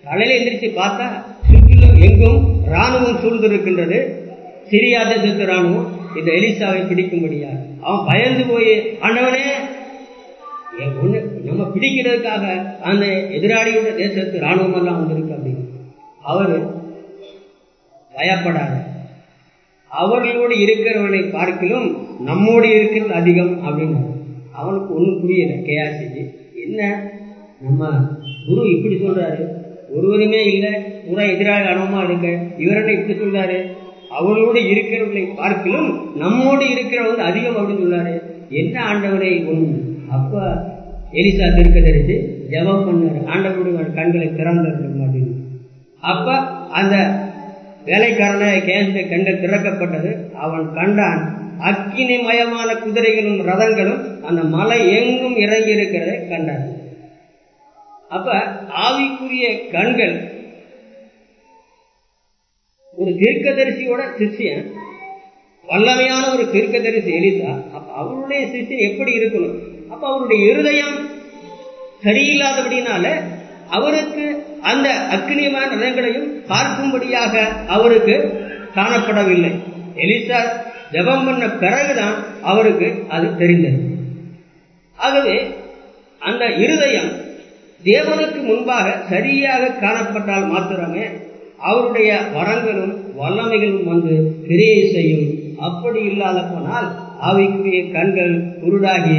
Speaker 1: தலையில எந்திரிச்சு பார்த்தா சுற்றிலும் எங்கும் ராணுவம் சூழ்ந்திருக்கின்றது தெரியாத இருக்கிறானோ இந்த எலிசாவை பிடிக்க முடியாது அவன் பயந்து போய் ஆண்டவனே ஒண்ணு நம்ம பிடிக்கிறதுக்காக அந்த எதிராளியோட தேசத்துக்கு ராணுவம் எல்லாம் வந்திருக்கு அப்படின்னு அவரு பயப்படாத அவர்களோடு இருக்கிறவனை பார்க்கலும் நம்மோடு இருக்கிறது அதிகம் அப்படின்னு அவனுக்கு ஒன்றும் புரியல கேஆர்சி என்ன நம்ம குரு இப்படி சொல்றாரு ஒருவருமே இல்லை பூரா எதிராக அனுபவமா இருக்க இவரெல்லாம் இப்படி சொல்றாரு அவனோடு இருக்கிறவர்களை பார்க்கலும் நம்மோடு இருக்கிறவங்க அதிகம் அப்படின்னு சொன்னாரு என்ன ஆண்டவரை ஒன்று அப்ப எலிசா திருக்க தெரிஞ்சு ஜபம் பண்ணாரு ஆண்டவருடைய கண்களை திறந்தார்கள் அப்படின்னு அப்ப அந்த வேலைக்காரன கேந்த கண்டு திறக்கப்பட்டது அவன் கண்டான் அக்கினி மயமான குதிரைகளும் ரதங்களும் அந்த மலை எங்கும் இறங்கி இருக்கிறதை கண்டான் அப்ப ஆவிக்குரிய கண்கள் ஒரு தரிசியோட சிஷியன் வல்லமையான ஒரு தரிசி எலிசா அப்ப அவருடைய சிஷியன் எப்படி இருக்கணும் அப்ப அவருடைய இருதயம் சரியில்லாதபடினால அவருக்கு அந்த அக்னியமான நிறங்களையும் பார்க்கும்படியாக அவருக்கு காணப்படவில்லை எலிசா ஜபம் பண்ண பிறகுதான் அவருக்கு அது தெரிந்தது ஆகவே அந்த இருதயம் தேவனுக்கு முன்பாக சரியாக காணப்பட்டால் மாத்திரமே அவருடைய வரங்களும் வல்லமைகளும் வந்து கிரியை செய்யும் அப்படி இல்லாத போனால் அவைக்குரிய கண்கள் குருடாகி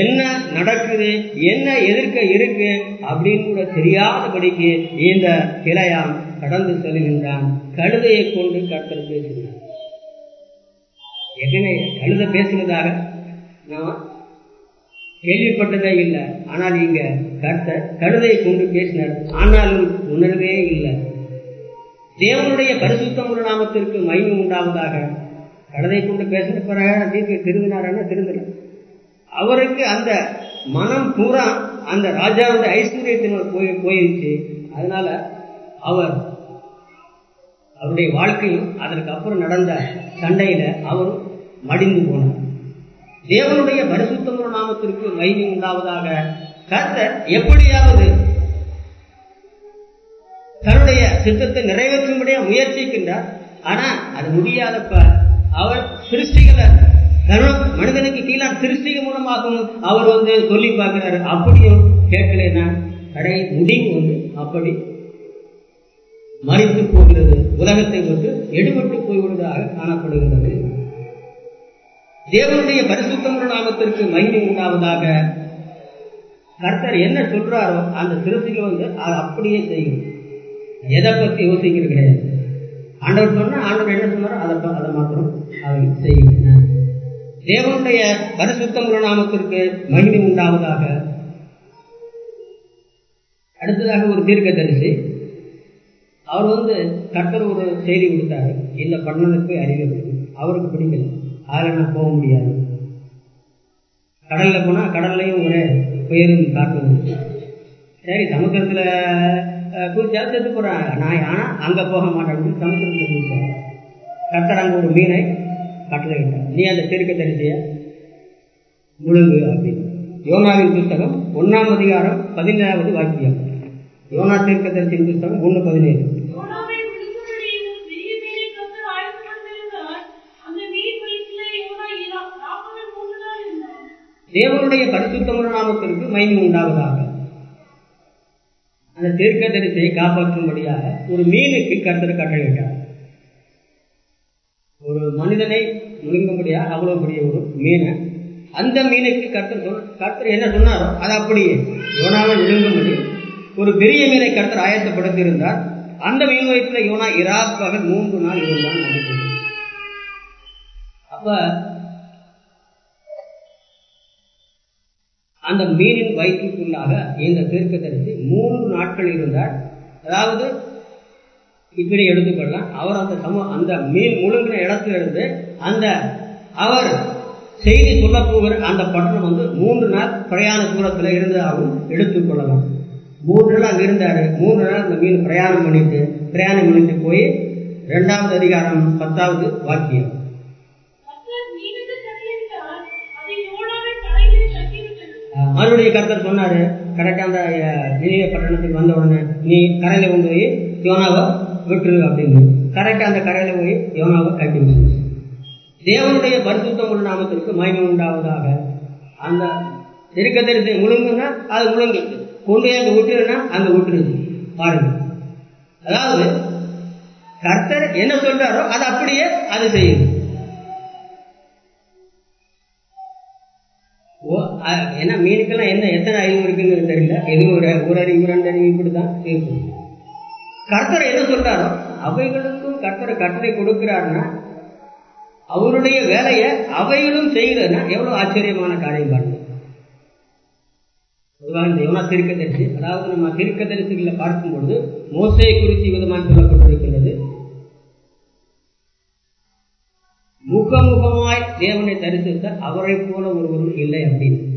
Speaker 1: என்ன நடக்குது என்ன எதிர்க்க இருக்கு அப்படின்னு கூட தெரியாதபடிக்கு இந்த கிளையாம் கடந்து செல்கின்றான் கழுதையை கொண்டு கர்த்தர் பேசுகிறான் எங்கனே கழுத பேசுகிறதாக நாம் கேள்விப்பட்டதே இல்லை ஆனால் இங்க கருத்த கழுதையை கொண்டு பேசினார் ஆனாலும் உணர்வே இல்லை தேவனுடைய பரிசுத்தமுள்ள நாமத்திற்கு மகிமை உண்டாவதாக கடலை கொண்டு பேசின பிறகு தீர்க்க திருந்தினாரன்னா திருந்தினார் அவருக்கு அந்த மனம் பூரா அந்த ராஜாவுடைய ஐஸ்வர்யத்தினால் போய் போயிருச்சு அதனால அவர் அவருடைய வாழ்க்கையும் அதற்கு அப்புறம் நடந்த சண்டையில அவர் மடிந்து போனார் தேவனுடைய பரிசுத்தமுள்ள நாமத்திற்கு மகிமை உண்டாவதாக கத்த எப்படியாவது சித்தத்தை நிறைவேற்றும்படியா முயற்சிக்கின்றார் ஆனா அது முடியாதப்ப அவர் சிருஷ்டிகளை மனிதனுக்கு கீழே திருஷ்டிக மூலமாகவும் அவர் வந்து சொல்லி பார்க்கிறார் அப்படியும் கேட்கலன்னா கடை முடிவு வந்து அப்படி
Speaker 3: மறித்து போகிறது உலகத்தை வந்து
Speaker 1: எடுபட்டு போய்விடுவதாக காணப்படுகிறது தேவனுடைய பரிசுத்தமுற நாமத்திற்கு மகிமை உண்டாவதாக கர்த்தர் என்ன சொல்றாரோ அந்த திருஷ்டிகள் வந்து அது அப்படியே செய்யும் எதை பற்றி யோசிக்கிறது கிடையாது ஆண்டவர் சொன்னால் ஆண்டவர் என்ன சொன்னாரோ அதை அதை மாத்திரம் அவை செய்கின்றன தேவனுடைய பரிசுத்தமுள்ள நாமத்திற்கு மகிழ்ச்சி உண்டாவதாக அடுத்ததாக ஒரு தீர்க்க தரிசி அவர் வந்து கட்டர் ஒரு செய்தி கொடுத்தாரு இல்லை பண்ணதுக்கு அறிவு அவருக்கு பிடிக்கல அதில் நான் போக முடியாது கடலில் போனால் கடல்லையும் ஒரு புயலும் காற்று சரி சமுத்திரத்தில் குளிச்சா செத்து போகிறாங்க நாய் ஆனால் அங்கே போக மாட்டேன் சமுத்திரத்தில் குளிச்சாங்க கத்தர் அங்கே ஒரு மீனை கட்டளையிட்டார் நீ அந்த பெருக்க தரிசிய முழுங்கு அப்படின்னு யோனாவின் புத்தகம் ஒன்றாம் அதிகாரம் பதினேழாவது வாக்கியம் யோனா தீர்க்க தரிசியின் புத்தகம் ஒன்று பதினேழு தேவனுடைய பரிசுத்தமுள்ள நாமத்திற்கு மயிமை உண்டாவதாக அந்த தீர்க்க தரிசையை காப்பாற்றும்படியாக ஒரு மீனுக்கு கருத்தர் கட்டளையிட்டார் ஒரு மனிதனை முழுங்கும்படியாக அவ்வளவு பெரிய ஒரு மீனை அந்த மீனுக்கு கருத்தர் சொல் கருத்தர் என்ன சொன்னாரோ அது அப்படியே யோனாவை விழுங்கும்படி ஒரு பெரிய மீனை கருத்தர் ஆயத்தப்படுத்தியிருந்தார் அந்த மீன் வயிற்றுல யோனா இராப்பாக மூன்று நாள் இருந்தான் அப்ப அந்த மீனின் வயிற்றுக்குள்ளாக இந்த தரிசி மூன்று நாட்கள் இருந்தார் அதாவது இப்படி எடுத்துக்கொள்ளலாம் அவர் அந்த சம அந்த மீன் முழுங்கின இடத்திலிருந்து அந்த அவர் செய்தி சொல்லப்போகிற அந்த பட்டணம் வந்து மூன்று நாள் பிரயாண தூரத்தில் இருந்ததாகவும் எடுத்துக்கொள்ளலாம் மூன்று நாள் அங்கே இருந்தார் மூன்று நாள் அந்த மீன் பிரயாணம் பண்ணிட்டு பிரயாணம் பண்ணிட்டு போய் ரெண்டாவது அதிகாரம் பத்தாவது வாக்கியம் மறுபடியும் கருத்தர் சொன்னாரு கரெக்டா அந்த நீலிய பட்டணத்துக்கு வந்த உடனே நீ கரையில கொண்டு போய் யோனாவை விட்டுரு அப்படின்னு கரெக்டா அந்த கரையில போய் யோனாவை கட்டி விட்டு தேவனுடைய பரிசுத்தம் ஒரு நாமத்திற்கு மயமம் உண்டாவதாக அந்த இருக்க தெரிஞ்சு முழுங்குன்னா அது முழுங்கு கொண்டு அங்கே விட்டுருன்னா அங்கே விட்டுருது பாருங்க அதாவது கர்த்தர் என்ன சொல்றாரோ அது அப்படியே அது செய்யுது ஏன்னா மீனுக்கெல்லாம் என்ன எத்தனை அறிவு இருக்குங்கிறது தெரியல எதுவும் ஒரு ஒரு அறிவு ரெண்டு அறிவு இப்படி தான் இருக்கும் கர்த்தரை என்ன சொல்றாரோ அவைகளுக்கும் கர்த்தரை கட்டளை கொடுக்கிறாருன்னா அவருடைய வேலையை அவைகளும் செய்யலன்னா எவ்வளவு ஆச்சரியமான காரியம் பாருங்க பொதுவாக இந்த திருக்க தரிசி அதாவது நம்ம பார்க்கும் பொழுது மோசையை குறித்து விதமாக சொல்லப்பட்டிருக்கிறது முகமுகமாய் தேவனை தரிசித்த அவரை போல ஒருவரும் இல்லை அப்படின்னு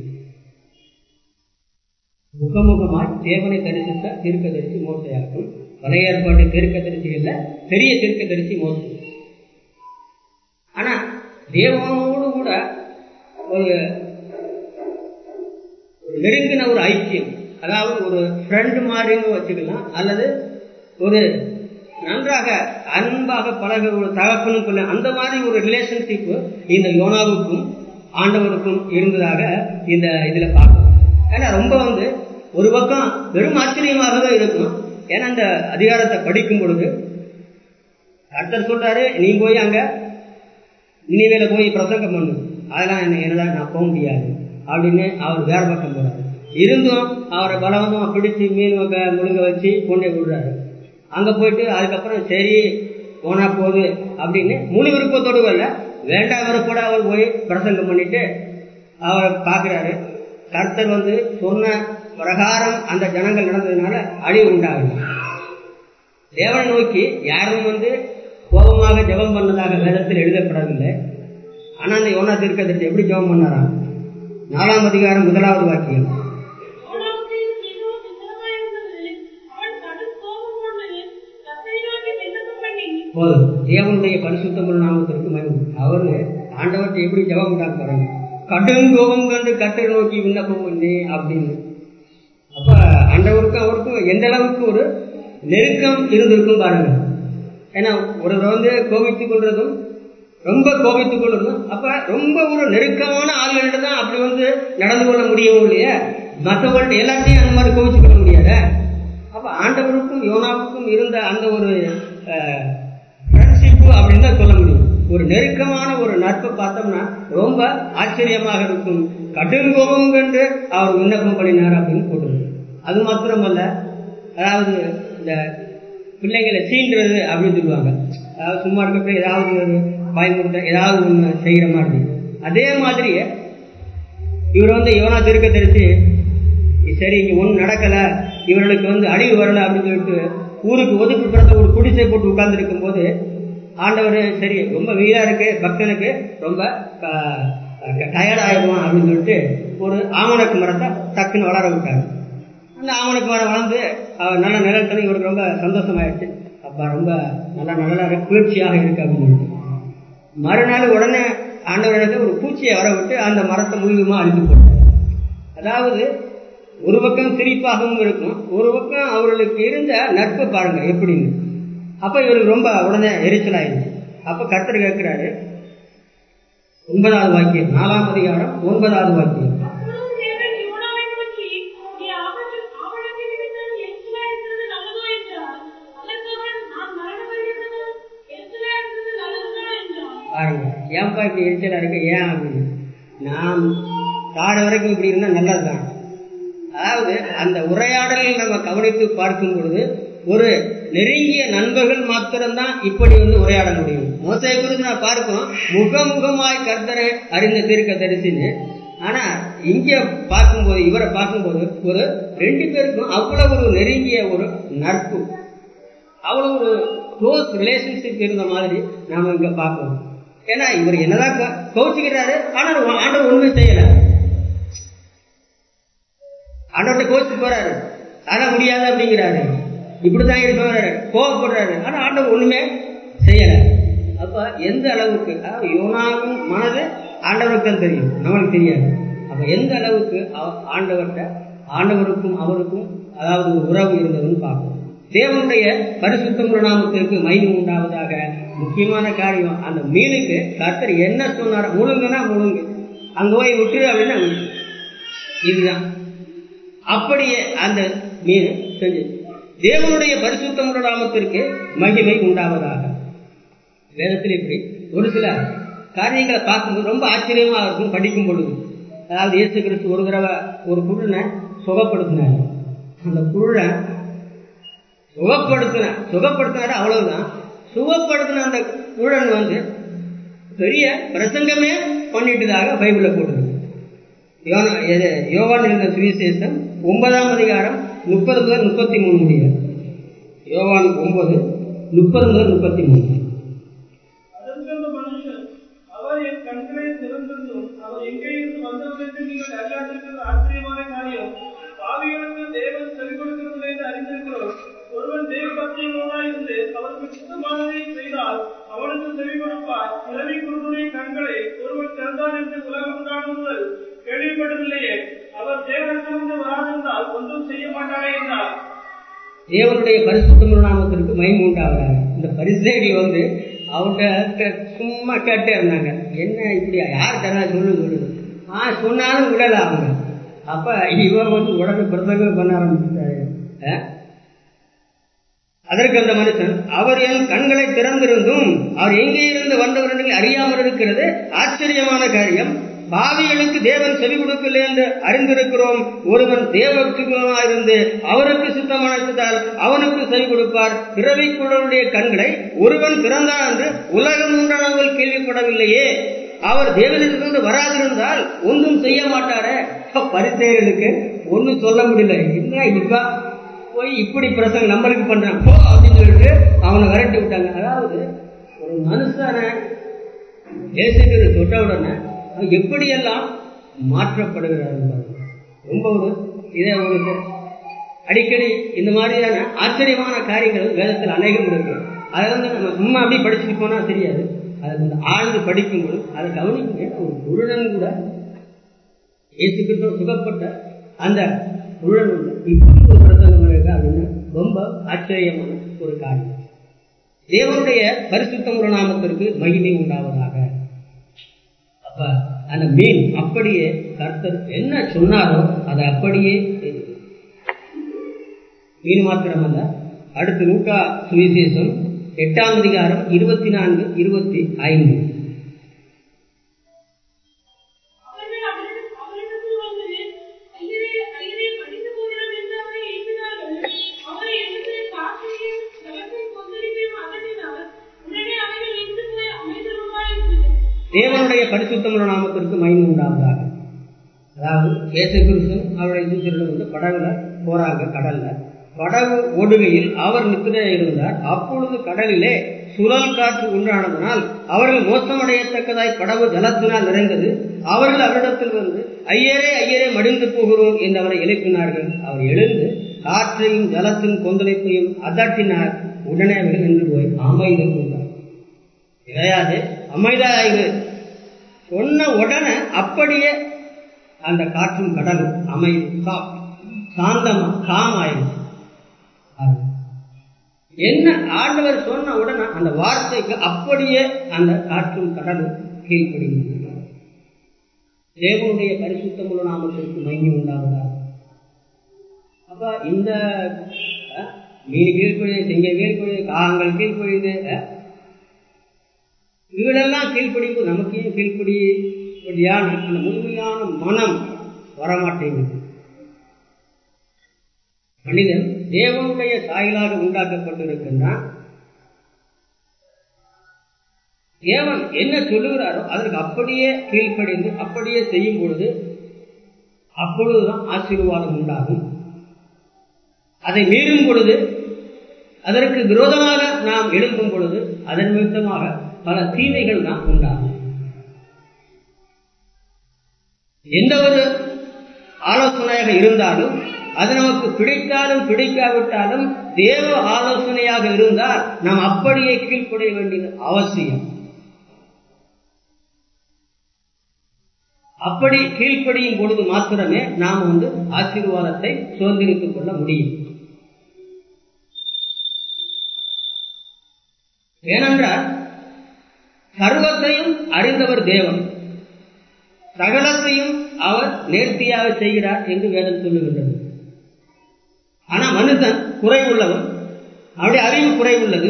Speaker 1: முகமுகமாய் தேவனை தரிசித்த தீர்க்கதரிசி மோசையாகும் பழைய ஏற்பாட்டு தீர்க்கதரிசி இல்ல பெரிய தரிசி மோசம் ஆனா தேவனோடு கூட ஒரு நெருங்கின ஒரு ஐக்கியம் அதாவது ஒரு ஃப்ரெண்ட் மாதிரின்னு வச்சுக்கலாம் அல்லது ஒரு நன்றாக அன்பாக பழக ஒரு தகப்பனும் தகப்பனுக்குள்ள அந்த மாதிரி ஒரு ரிலேஷன்ஷிப் இந்த யோனாவுக்கும் ஆண்டவருக்கும் இருந்ததாக இந்த இதுல பார்க்கணும் ஏன்னா ரொம்ப வந்து ஒரு பக்கம் வெறும் ஆச்சரியமாக தான் இருக்கும் ஏன்னா அந்த அதிகாரத்தை படிக்கும் பொழுது கர்த்தர் சொல்றாரு நீ போய் அங்க இனிமேல போய் பிரசங்கம் பண்ணு அதெல்லாம் என்ன என்னதான் நான் போக முடியாது அப்படின்னு அவர் வேற பக்கம் போறாரு இருந்தும் அவரை பலவந்தமா பிடிச்சு மீன் முழுங்க வச்சு கொண்டே விடுறாரு அங்க போயிட்டு அதுக்கப்புறம் சரி போனா போகுது அப்படின்னு முழு விருப்பத்தோடு வரல வேண்டாவரை கூட அவர் போய் பிரசங்கம் பண்ணிட்டு அவரை பார்க்குறாரு கர்த்தர் வந்து சொன்ன பிரகாரம் அந்த ஜனங்கள் நடந்ததுனால அழிவு உண்டாகுது தேவனை நோக்கி யாரும் வந்து கோபமாக ஜபம் பண்ணதாக வேதத்தில் எழுதப்படவில்லை ஆனால் அந்த யோனா தீர்க்கத்திற்கு எப்படி ஜபம் பண்ணாராம் நாலாம் அதிகாரம் முதலாவது வாக்கியம்
Speaker 2: போதும் தேவனுடைய
Speaker 1: பரிசுத்தம் நாமத்திற்கு மருந்து அவரு ஆண்டவர்கிட்ட எப்படி ஜபம் பண்ணாங்க கடும் கோபம் கண்டு கட்டை நோக்கி விண்ணப்பம் பண்ணி அப்படின்னு அப்ப அண்டவருக்கும் அவருக்கும் எந்த அளவுக்கு ஒரு நெருக்கம் இருந்திருக்கும் பாருங்க ஏன்னா ஒருவர் வந்து கோபித்துக் கொள்றதும் ரொம்ப கோபித்துக் கொள்றதும் அப்ப ரொம்ப ஒரு நெருக்கமான ஆளுநர்கிட்ட தான் அப்படி வந்து நடந்து கொள்ள முடியவும் இல்லையா மற்றவர்கள்ட்ட எல்லாத்தையும் அந்த மாதிரி கோபித்துக் கொள்ள முடியாத அப்ப ஆண்டவருக்கும் யோனாவுக்கும் இருந்த அந்த ஒரு ஃப்ரெண்ட்ஷிப்பு அப்படின்னு தான் சொல்ல முடியும் ஒரு நெருக்கமான ஒரு நட்பை பார்த்தோம்னா ரொம்ப ஆச்சரியமாக இருக்கும் கடும் கோபம் கண்டு அவர் விண்ணப்பம் பண்ணினார் அப்படின்னு போட்டு அது மாத்திரமல்ல அதாவது இந்த பிள்ளைங்களை சீன்றது அப்படின்னு சொல்லுவாங்க அதாவது சும்மா இருக்கிறப்ப ஏதாவது ஒரு பயமுறுத்த ஏதாவது ஒன்று செய்கிற மாதிரி அதே மாதிரி இவர் வந்து இவனா திருக்க தெரிச்சு சரி இங்கே ஒன்றும் நடக்கலை இவர்களுக்கு வந்து அழிவு வரலை அப்படின்னு சொல்லிட்டு ஊருக்கு ஒதுக்கு பிறந்த ஒரு குடிசை போட்டு உட்கார்ந்துருக்கும் போது ஆண்டவர் சரி ரொம்ப வெயிலாக இருக்கு பக்தனுக்கு ரொம்ப டயர்ட் ஆயிடுவான் அப்படின்னு சொல்லிட்டு ஒரு ஆமணக்கு மரத்தை டக்குன்னு வளர விட்டாங்க அவனுக்கு வளர்ந்து நல்ல தண்ணி இவருக்கு ரொம்ப சந்தோஷமாயிடுச்சு அப்பா ரொம்ப நல்லா நல்லா குளிர்ச்சியாக இருக்கு அப்படின்னு மறுநாள் உடனே ஆண்டவரிடத்தில் ஒரு பூச்சியை வர விட்டு அந்த மரத்தை முழுவதுமா அழிந்து போட்டார் அதாவது ஒரு பக்கம் சிரிப்பாகவும் இருக்கும் ஒரு பக்கம் அவர்களுக்கு இருந்த நட்பு பாருங்க எப்படின்னு அப்ப இவருக்கு ரொம்ப உடனே எரிச்சல் ஆயிடுச்சு அப்ப கர்த்தர் கேட்கிறாரு ஒன்பதாவது வாக்கியம் நாலாம் அதிகாரம் ஒன்பதாவது வாக்கியம் ஏன்பா இப்படி எரிச்சலாக இருக்க ஏன் அப்படின்னு நாம் காடு வரைக்கும் இப்படி இருந்தால் நல்லது தான் அதாவது அந்த உரையாடலில் நம்ம கவனித்து பார்க்கும் பொழுது ஒரு நெருங்கிய நண்பர்கள் மாத்திரம்தான் இப்படி வந்து உரையாட முடியும் மோசை குறித்து நான் பார்ப்போம் முகமுகமாய் கர்த்தரை அறிந்த தீர்க்க தரிசின்னு ஆனால் இங்கே பார்க்கும்போது இவரை பார்க்கும்போது ஒரு ரெண்டு பேருக்கும் அவ்வளோ ஒரு நெருங்கிய ஒரு நட்பு அவ்வளோ ஒரு க்ளோஸ் ரிலேஷன்ஷிப் இருந்த மாதிரி நாம் இங்கே பார்க்கணும் ஏன்னா இவர் என்னதான் கோச்சுக்கிறாரு ஆனால் ஆண்டவர் ஒண்ணுமே செய்யல ஆண்டவர்கிட்ட கோச்சு போறாரு அதான் முடியாது அப்படிங்கிறாரு இப்படிதான் இருக்கிறாரு கோவப்படுறாரு ஆனா ஆண்டவர் ஒண்ணுமே செய்யல அப்ப எந்த அளவுக்கு யோனாவின் மனது ஆண்டவருக்கு தான் தெரியும் நம்மளுக்கு தெரியாது அப்ப எந்த அளவுக்கு ஆண்டவர்கிட்ட ஆண்டவருக்கும் அவருக்கும் அதாவது உறவு இருந்ததுன்னு பார்க்கணும் தேவனுடைய பரிசுத்தமுள்ள நாமத்திற்கு மகிமை உண்டாவதாக முக்கியமான காரியம் அந்த மீனுக்கு கர்த்தர் என்ன சொன்னார் முழுங்கன்னா முழுங்கு அங்க போய் விட்டுரு அப்படின்னா இதுதான் அப்படியே அந்த மீன் செஞ்சு தேவனுடைய பரிசுத்தம் நாமத்திற்கு மகிமை உண்டாவதாக வேதத்தில் இப்படி ஒரு சில காரியங்களை பார்க்கும்போது ரொம்ப ஆச்சரியமாக இருக்கும் படிக்கும் பொழுது அதாவது இயேசு கிறிஸ்து ஒரு தடவை ஒரு குழுனை சுகப்படுத்தினார் அந்த குழுனை சுகப்படுத்தின சுகப்படுத்தினாரு அவ்வளவுதான் சுகப்படுத்தின அந்த ஊழல் வந்து பெரிய பிரசங்கமே பண்ணிட்டதாக பைபிள போட்டு யோகான் இருந்த சுவிசேஷம் ஒன்பதாம் அதிகாரம் முப்பது முதல் முப்பத்தி மூணு முடியாது யோகான் ஒன்பது முப்பது முதல் முப்பத்தி மூணு
Speaker 2: என்று உலகம் காணுங்கள் கேள்விப்பட்டதில்லையே அவர் தேவனிடமிருந்து வராதிருந்தால் ஒன்றும் செய்ய மாட்டாரே
Speaker 1: என்றார் தேவனுடைய இந்த வந்து அவங்க சும்மா கேட்டே இருந்தாங்க என்ன இப்படி யார் தரா சொல்லு சொல்லுது ஆ சொன்னாலும் விடல அவங்க அப்போ இவன் வந்து உடனே பிரசங்கம் பண்ண ஆரம்பிச்சிட்டாரு அதற்கு அந்த மனுஷன் அவர் என் கண்களை திறந்திருந்தும் அவர் எங்கே இருந்து வந்தவர் என்று அறியாமல் இருக்கிறது ஆச்சரியமான காரியம் பாவிகளுக்கு தேவன் செவி கொடுக்கல என்று அறிந்திருக்கிறோம் ஒருவன் இருந்து அவருக்கு சித்தமானால் அவனுக்கு செவி கொடுப்பார் பிறவிக்குழனுடைய கண்களை ஒருவன் பிறந்தான் என்று உலகம் உண்டானவர்கள் கேள்விப்படவில்லையே அவர் தேவனிடத்திலிருந்து வராதிருந்தால் ஒன்றும் செய்ய மாட்டாரே பரிசெயர்களுக்கு ஒன்றும் சொல்ல முடியல என்ன இப்ப போய் இப்படி பிரசங்க நம்மளுக்கு பண்றான் போ அப்படின்னு சொல்லிட்டு அவனை விரட்டி விட்டாங்க அதாவது ஒரு மனுஷனை தேசத்தை தொட்ட உடனே எப்படியெல்லாம் மாற்றப்படுகிறார் ரொம்ப ஒரு இதை அவனுக்கு அடிக்கடி இந்த மாதிரியான ஆச்சரியமான காரியங்கள் வேதத்தில் அநேகம் இருக்கு அதை வந்து நம்ம சும்மா அப்படி படிச்சுட்டு போனா தெரியாது அதை வந்து ஆழ்ந்து படிக்கும்போது அதை கவனிக்க ஒரு குருடன் கூட ஏற்றுக்கிட்ட சுகப்பட்ட அந்த குருடன் இப்படி ஒரு சொல்லியிருக்கா அப்படின்னு ரொம்ப ஆச்சரியமான ஒரு காரியம் தேவனுடைய பரிசுத்தம் ஒரு நாமத்திற்கு மகிமை உண்டாவதாக அப்ப அந்த மீன் அப்படியே கர்த்தர் என்ன சொன்னாரோ அதை அப்படியே மீன் மாத்திரமல்ல அடுத்து நூக்கா சுவிசேஷம் எட்டாம் அதிகாரம் இருபத்தி நான்கு இருபத்தி ஐந்து பரிசுத்தமுள்ள நாமத்திற்கு மயின் உண்டாவதாக அதாவது இயேசு கிறிஸ்தும் அவருடைய சீசர்களும் வந்து படகுல போறாங்க கடல்ல படகு ஓடுகையில் அவர் நித்திரை இருந்தார் அப்பொழுது கடலிலே சுழல் காற்று உண்டானதனால் அவர்கள் மோசமடையத்தக்கதாய் படகு ஜலத்தினால் நிறைந்தது அவர்கள் அவரிடத்தில் வந்து ஐயரே ஐயரே மடிந்து போகிறோம் என்று அவரை எழுப்பினார்கள் அவர் எழுந்து காற்றையும் ஜலத்தின் கொந்தளிப்பையும் அதட்டினார் உடனே அவர்கள் நின்று போய் அமைதி கொண்டார் இறையாது அமைதாயிரு சொன்ன உடனே அப்படியே அந்த காற்றும் கடலும் அமைதி சாந்தமா காம் ஆயிடுச்சு என்ன ஆண்டவர் சொன்ன உடனே அந்த வார்த்தைக்கு அப்படியே அந்த காற்றும் கடலும் கீழ்ப்படுகின்றன தேவனுடைய பரிசுத்தமுள்ள நாமத்திற்கு மயங்கி உண்டாவதா அப்ப இந்த மீன் கீழ்கொழியுது செங்கை கீழ்கொழியுது காகங்கள் கீழ்கொழியுது இவங்களெல்லாம் கீழ்ப்படிப்பு நமக்கே ஏன் கீழ்ப்படியான அந்த முழுமையான மனம் வரமாட்டேங்குது மனிதன் தேவனுடைய சாயலாக உண்டாக்கப்பட்டிருக்கின்றான் தேவன் என்ன சொல்லுகிறாரோ அதற்கு அப்படியே கீழ்ப்படைந்து அப்படியே செய்யும் பொழுது அப்பொழுதுதான் ஆசீர்வாதம் உண்டாகும் அதை மீறும் பொழுது அதற்கு விரோதமாக நாம் எழுப்பும் பொழுது அதன் நிமித்தமாக பல தீமைகள் தான் உண்டாகும் எந்த ஒரு ஆலோசனையாக இருந்தாலும் அது நமக்கு பிடித்தாலும் பிடிக்காவிட்டாலும் தேவ ஆலோசனையாக இருந்தால் நாம் அப்படியே கீழ்ப்படைய வேண்டியது அவசியம் அப்படி கீழ்ப்படியும் பொழுது மாத்திரமே நாம் வந்து ஆசீர்வாதத்தை சுதந்திரித்துக் கொள்ள முடியும் ஏனென்றால் சர்வத்தையும் அறிந்தவர் தேவன் சகலத்தையும் அவர் நேர்த்தியாக செய்கிறார் என்று வேதம் சொல்லுகின்றது ஆனா மனுஷன் குறைவுள்ளவன் அவருடைய அறிவு குறைவுள்ளது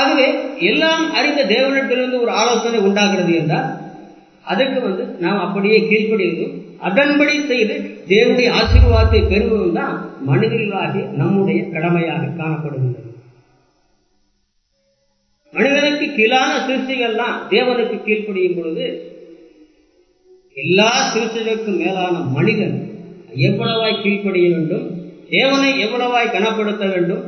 Speaker 1: ஆகவே எல்லாம் அறிந்த தேவனிடத்திலிருந்து ஒரு ஆலோசனை உண்டாகிறது என்றால் அதற்கு வந்து நாம் அப்படியே கீழ்ப்படியதும் அதன்படி செய்து தேவனுடைய ஆசீர்வாதத்தை பெறுவதும் தான் மனிதர்களாகிய நம்முடைய கடமையாக காணப்படுகின்றது
Speaker 3: மனிதனுக்கு கீழான
Speaker 1: சிருஷ்டிகள்லாம் தேவனுக்கு கீழ்படியும் பொழுது எல்லா சிருஷ்டிகளுக்கும் மேலான மனிதன் எவ்வளவாய் கீழ்ப்படிய வேண்டும் தேவனை எவ்வளவாய் கனப்படுத்த வேண்டும்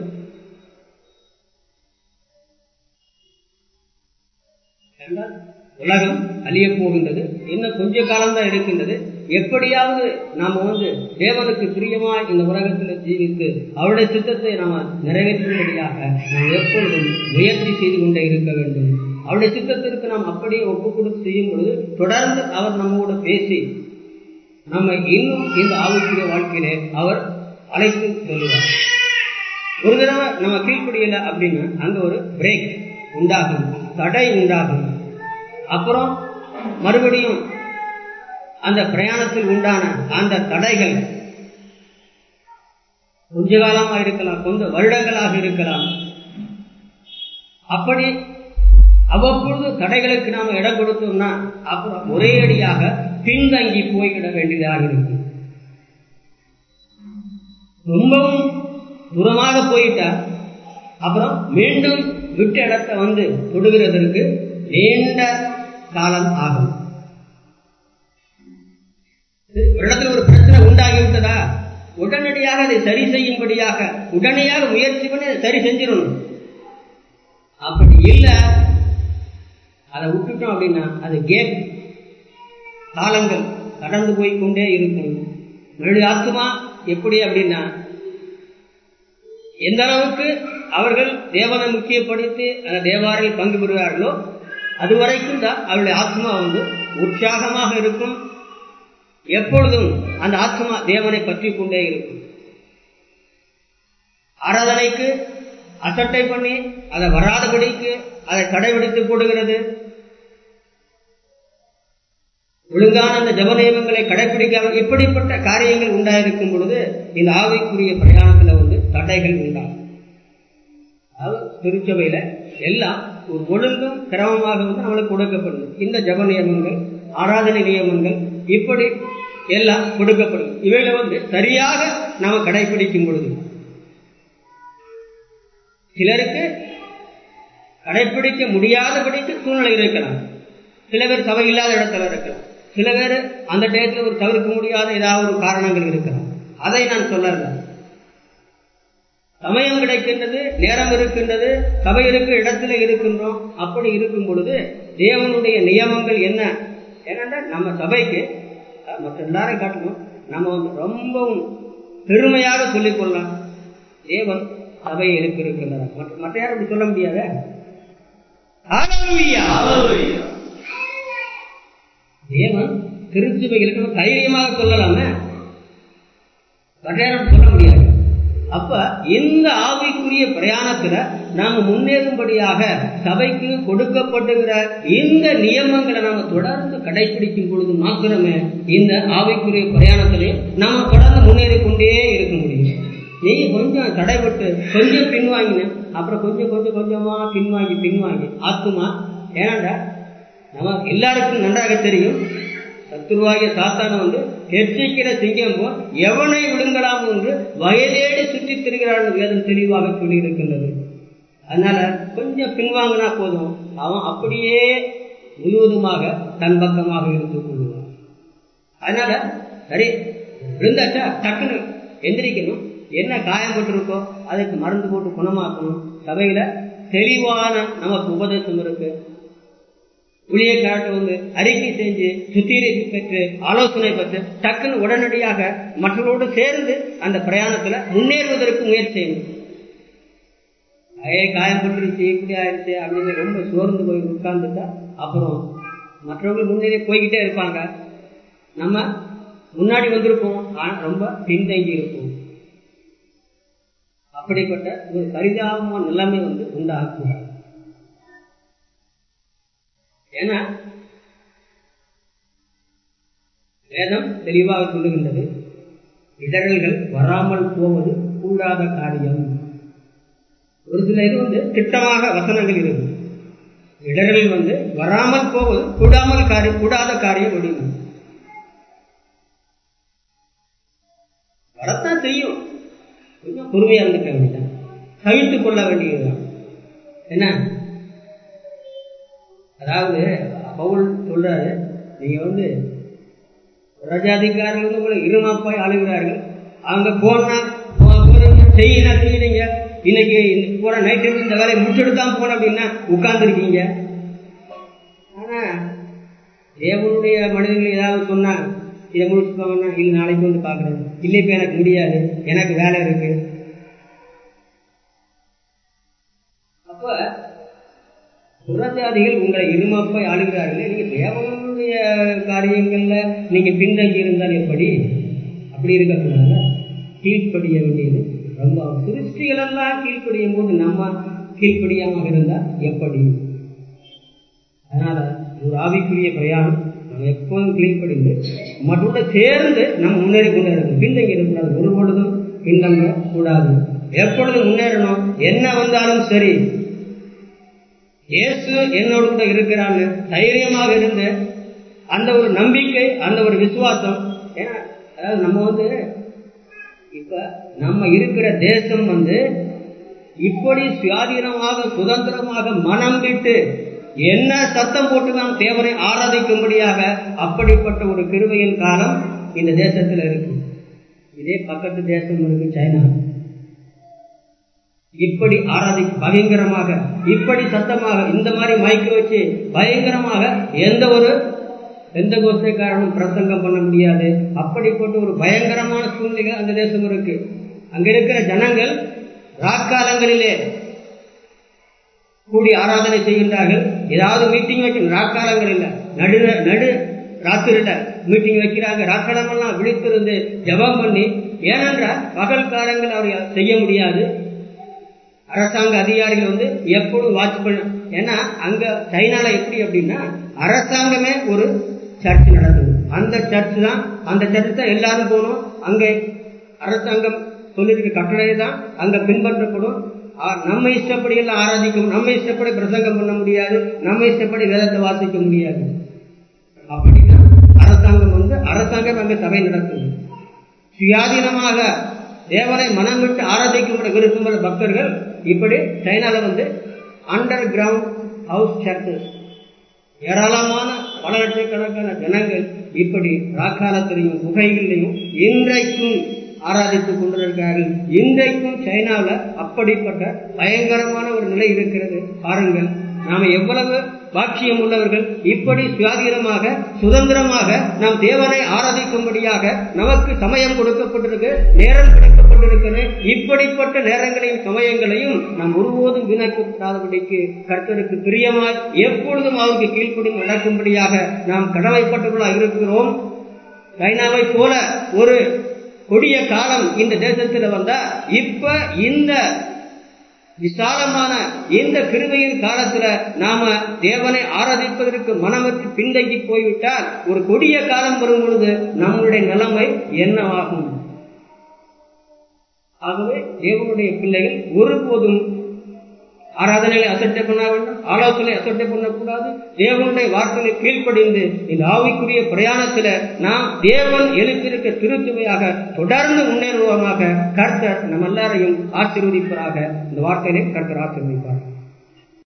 Speaker 1: என்றால் உலகம் அழிய போகின்றது இன்னும் கொஞ்ச காலம்தான் இருக்கின்றது எப்படியாவது நாம வந்து தேவனுக்கு பிரியமா இந்த உலகத்தில் ஜீவித்து அவருடைய சித்தத்தை நாம நிறைவேற்றும்படியாக நாம் எப்பொழுதும் முயற்சி செய்து கொண்டே இருக்க வேண்டும் அவருடைய சித்தத்திற்கு நாம் அப்படியே ஒப்பு கொடுத்து செய்யும் பொழுது தொடர்ந்து அவர் நம்மோட பேசி நம்ம இன்னும் இந்த ஆவிக்குரிய வாழ்க்கையிலே அவர் அழைத்து சொல்லுவார் ஒரு தடவை நம்ம கீழ்ப்படியலை அப்படின்னா அந்த ஒரு பிரேக் உண்டாகும் தடை உண்டாகும் அப்புறம் மறுபடியும் அந்த பிரயாணத்தில் உண்டான அந்த தடைகள் கொஞ்ச காலமாக இருக்கலாம் கொஞ்ச வருடங்களாக இருக்கலாம் அப்படி அவ்வப்பொழுது தடைகளுக்கு நாம் இடம் கொடுத்தோம்னா அப்புறம் ஒரேடியாக பின்தங்கி போய்விட வேண்டியதாக இருக்கு ரொம்பவும் தூரமாக போயிட்டா அப்புறம் மீண்டும் விட்ட இடத்தை வந்து தொடுகிறதற்கு நீண்ட காலம் ஆகும் ஒரு இடத்துல ஒரு பிரச்சனை உண்டாகிவிட்டதா உடனடியாக அதை சரி செய்யும்படியாக உடனடியாக முயற்சி பண்ணி சரி செஞ்சிடணும் அப்படி இல்லை அதை விட்டுட்டோம் அப்படின்னா அது கேம் காலங்கள் கடந்து போய் கொண்டே இருக்கும் மறுபடி எப்படி அப்படின்னா எந்த அளவுக்கு அவர்கள் தேவனை முக்கியப்படுத்தி அந்த தேவாரில் பங்கு பெறுகிறார்களோ அது வரைக்கும் தான் அவருடைய ஆத்மா வந்து உற்சாகமாக இருக்கும் எப்பொழுதும் அந்த ஆத்மா தேவனை பற்றி கொண்டே இருக்கும் ஆராதனைக்கு அசட்டை பண்ணி அதை வராதபடிக்கு அதை கடைபிடித்து போடுகிறது ஒழுங்கான அந்த ஜப நியமங்களை கடைபிடிக்காமல் இப்படிப்பட்ட காரியங்கள் உண்டாயிருக்கும் பொழுது இந்த ஆவிக்குரிய பிரயாணத்தில் வந்து தடைகள் உண்டாகும் திருச்சபையில எல்லாம் ஒரு ஒழுக்கம் கிரமமாக வந்து அவளுக்கு கொடுக்கப்படுது இந்த ஜப நியமங்கள் ஆராதனை நியமங்கள் இப்படி எல்லாம் கொடுக்கப்படும் இவையில வந்து சரியாக நாம் கடைபிடிக்கும் பொழுது சிலருக்கு கடைபிடிக்க முடியாதபடிக்கு சூழ்நிலை இருக்கலாம் சில பேர் சபை இல்லாத இடத்துல இருக்கலாம் சில பேர் அந்த டயத்தில் ஒரு தவிர்க்க முடியாத ஏதாவது ஒரு காரணங்கள் இருக்கலாம் அதை நான் சொல்லலாம் சமயம் கிடைக்கின்றது நேரம் இருக்கின்றது சபையிற்கு இடத்துல இருக்கின்றோம் அப்படி இருக்கும் பொழுது தேவனுடைய நியமங்கள் என்ன ஏனென்றால் நம்ம சபைக்கு மற்ற எல்லாரும் காட்டணும் நம்ம வந்து ரொம்பவும் பெருமையாக சொல்லிக்கொள்ளலாம் தேவன் சபையை இருக்கின்றன மற்ற யாரும் அப்படி சொல்ல முடியாத தேவன் திருச்சுவைகளுக்கு தைரியமாக சொல்லலாமே மற்ற யாரும் சொல்ல முடியாது அப்ப இந்த ஆவிக்குரிய பிரயாணத்துல நாம முன்னேறும்படியாக சபைக்கு கொடுக்கப்படுகிற இந்த நியமங்களை நாம தொடர்ந்து கடைபிடிக்கும் பொழுது மாத்திரமே இந்த ஆவிக்குரிய பிரயாணத்திலே நாம தொடர்ந்து முன்னேறி கொண்டே இருக்க முடியும் நீ கொஞ்சம் தடைபட்டு கொஞ்சம் பின்வாங்கின அப்புறம் கொஞ்சம் கொஞ்சம் கொஞ்சமா பின்வாங்கி பின்வாங்கி ஆத்துமா ஏன்டா நம்ம எல்லாருக்கும் நன்றாக தெரியும் சத்துருவாகிய சாத்தான வந்து எச்சிக்கிற சிங்கம் போல் எவனை விழுங்கலாம் என்று வயதேடு சுற்றி திரிகிறான் வேதம் தெளிவாக சொல்லியிருக்கின்றது அதனால கொஞ்சம் பின்வாங்கினா போதும் அவன் அப்படியே முழுவதுமாக தன் பக்கமாக இருந்து கொள்வான் அதனால சரி விழுந்தாச்சா டக்குன்னு எந்திரிக்கணும் என்ன காயம் போட்டிருக்கோ அதுக்கு மருந்து போட்டு குணமாக்கணும் சபையில தெளிவான நமக்கு உபதேசம் இருக்கு ஒளியை வந்து அறிக்கை செஞ்சு சுத்தீரை பெற்று ஆலோசனை பெற்று டக்குன்னு உடனடியாக மற்றவரோடு சேர்ந்து அந்த பிரயாணத்துல முன்னேறுவதற்கு முயற்சி செய்யணும் அதே காயப்பட்டுருச்சு இப்படி ஆயிடுச்சு அப்படின்னு ரொம்ப சோர்ந்து போய் உட்கார்ந்துட்டா அப்புறம் மற்றவங்க முன்னேறி போய்கிட்டே இருப்பாங்க நம்ம முன்னாடி வந்திருப்போம் ஆனால் ரொம்ப பின்தங்கி இருப்போம் அப்படிப்பட்ட ஒரு பரிதாபமான நிலைமை வந்து உண்டாகக்கூடாது வேதம் தெளிவாக சொல்லுகின்றது இடர்கள் வராமல் போவது கூடாத காரியம் ஒரு சில இது வந்து திட்டமாக வசனங்கள் இருக்கு இடர்கள் வந்து வராமல் போவது கூடாமல் காரியம் கூடாத காரியம் முடியும் வரத்தான் செய்யும் பொறுமையா இருந்துக்க வேண்டியதான் தவித்துக் கொள்ள வேண்டியதுதான் என்ன அதாவது பவுல் சொல்றாரு நீங்க வந்து ரஜாதிகாரர்கள் வந்து உங்களை இருமாப்பாய் ஆளுகிறார்கள் அங்க போனா செய்யினா செய்யறீங்க இன்னைக்கு போற நைட்டு இந்த வேலையை முடிச்சுட்டு தான் போன அப்படின்னா உட்கார்ந்துருக்கீங்க ஆனா தேவனுடைய மனிதர்கள் ஏதாவது சொன்னா இதை முடிச்சுக்கோங்கன்னா இல்லை நாளைக்கு வந்து பாக்குறேன் இல்லை இப்ப எனக்கு முடியாது எனக்கு வேலை இருக்கு புறஜாதிகள் உங்களை இருமாப்பை ஆளுகிறார்களே நீங்க தேவனுடைய காரியங்கள்ல நீங்க பின்தங்கி இருந்தால் எப்படி அப்படி இருக்கக்கூடாது கீழ்ப்படிய வேண்டியது ரொம்ப சிருஷ்டிகளெல்லாம் கீழ்ப்படியும் போது நம்ம கீழ்ப்படியாமல் இருந்தால் எப்படி அதனால ஒரு ஆவிக்குரிய பிரயாணம் நம்ம எப்போதும் கீழ்ப்படிந்து மற்றோட சேர்ந்து நம்ம முன்னேறி கொண்டே இருக்கணும் பின்தங்கி இருக்கக்கூடாது ஒரு பொழுதும் பின்தங்க கூடாது எப்பொழுதும் முன்னேறணும் என்ன வந்தாலும் சரி இயேசு என்னோட கூட இருக்கிறான்னு தைரியமாக இருந்து அந்த ஒரு நம்பிக்கை அந்த ஒரு விசுவாசம் ஏன்னா அதாவது நம்ம வந்து இப்ப நம்ம இருக்கிற தேசம் வந்து இப்படி சுயாதீனமாக சுதந்திரமாக மனம் விட்டு என்ன சத்தம் போட்டு நாம் தேவனை ஆராதிக்கும்படியாக அப்படிப்பட்ட ஒரு கிருவையின் காலம் இந்த தேசத்துல இருக்கு இதே பக்கத்து தேசம் இருக்கு சைனா இப்படி ஆராதி பயங்கரமாக இப்படி சத்தமாக இந்த மாதிரி மயக்க வச்சு பயங்கரமாக எந்த ஒரு எந்த கோஷக்காரனும் பிரசங்கம் பண்ண முடியாது அப்படிப்பட்ட ஒரு பயங்கரமான சூழ்நிலை அந்த தேசம் இருக்கு அங்க இருக்கிற ஜனங்கள் ராக்காலங்களிலே கூடி ஆராதனை செய்கின்றார்கள் ஏதாவது மீட்டிங் வைக்கணும் ராக்காலங்கள் இல்லை நடு நடு ராத்திரிட மீட்டிங் வைக்கிறாங்க ராக்காலமெல்லாம் விழித்திருந்து ஜபம் பண்ணி ஏனென்றால் பகல் காலங்கள் அவர் செய்ய முடியாது அரசாங்க அதிகாரிகள் வந்து எப்பொழுது வாட்ச் பண்ண ஏன்னா அங்க சைனால எப்படி அப்படின்னா அரசாங்கமே ஒரு சர்ச் நடந்தது அந்த சர்ச் தான் அந்த சர்ச் தான் எல்லாரும் போகணும் அங்க அரசாங்கம் சொல்லியிருக்க கட்டளை தான் அங்க பின்பற்றப்படும் நம்ம இஷ்டப்படி எல்லாம் ஆராதிக்கும் நம்ம இஷ்டப்படி பிரசங்கம் பண்ண முடியாது நம்ம இஷ்டப்படி வேதத்தை வாசிக்க முடியாது அப்படின்னா அரசாங்கம் வந்து அரசாங்கம் அங்க சபை நடத்துது சுயாதீனமாக தேவனை மனம் விட்டு ஆராதிக்கின்ற விருப்பம் பக்தர்கள் இப்படி சைனால வந்து அண்டர் கிரவுண்ட் ஹவுஸ் சர்ச்சஸ் ஏராளமான பல லட்சக்கணக்கான ஜனங்கள் இப்படி ராக்காலத்திலையும் குகைகளிலையும் இன்றைக்கும் ஆராதித்துக் கொண்டிருக்கிறார்கள் இன்றைக்கும் சைனாவில் அப்படிப்பட்ட பயங்கரமான ஒரு நிலை இருக்கிறது பாருங்கள் நாம எவ்வளவு பாக்கியம் உள்ளவர்கள் இப்படி சுயாதீனமாக சுதந்திரமாக நாம் தேவனை ஆராதிக்கும்படியாக நமக்கு சமயம் கொடுக்கப்பட்டிருக்கு நேரம் கொடுக்கப்பட்டிருக்கிறது இப்படிப்பட்ட நேரங்களையும் சமயங்களையும் நாம் ஒருபோதும் வீணாக்கப்படாதபடிக்கு கர்த்தருக்கு பிரியமாய் எப்பொழுதும் அவருக்கு கீழ்ப்படி நடக்கும்படியாக நாம் கடமைப்பட்டவர்களாக இருக்கிறோம் சைனாவை போல ஒரு கொடிய காலம் இந்த தேசத்தில் வந்தா இப்ப இந்த விசாலமான இந்த கிருமையின் காலத்துல நாம தேவனை ஆராதிப்பதற்கு மனமற்று பின்தங்கி போய்விட்டால் ஒரு கொடிய காலம் வரும் பொழுது நம்மளுடைய நிலைமை என்னவாகும் ஆகவே தேவனுடைய பிள்ளைகள் ஒருபோதும் ஆராதனை அசட்டை பண்ண வேண்டும் ஆலோசனை அசட்டை பண்ணக்கூடாது தேவனுடைய வார்த்தையை கீழ்ப்படிந்து இந்த ஆவிக்குரிய பிரயாணத்துல நாம் தேவன் எழுத்திருக்க திருத்துவையாக தொடர்ந்து முன்னேறுவோமாக கர்த்தர் நம்ம எல்லாரையும் ஆசீர்வதிப்பதாக இந்த வார்த்தையிலே கர்த்தர் ஆசீர்வதிப்பார்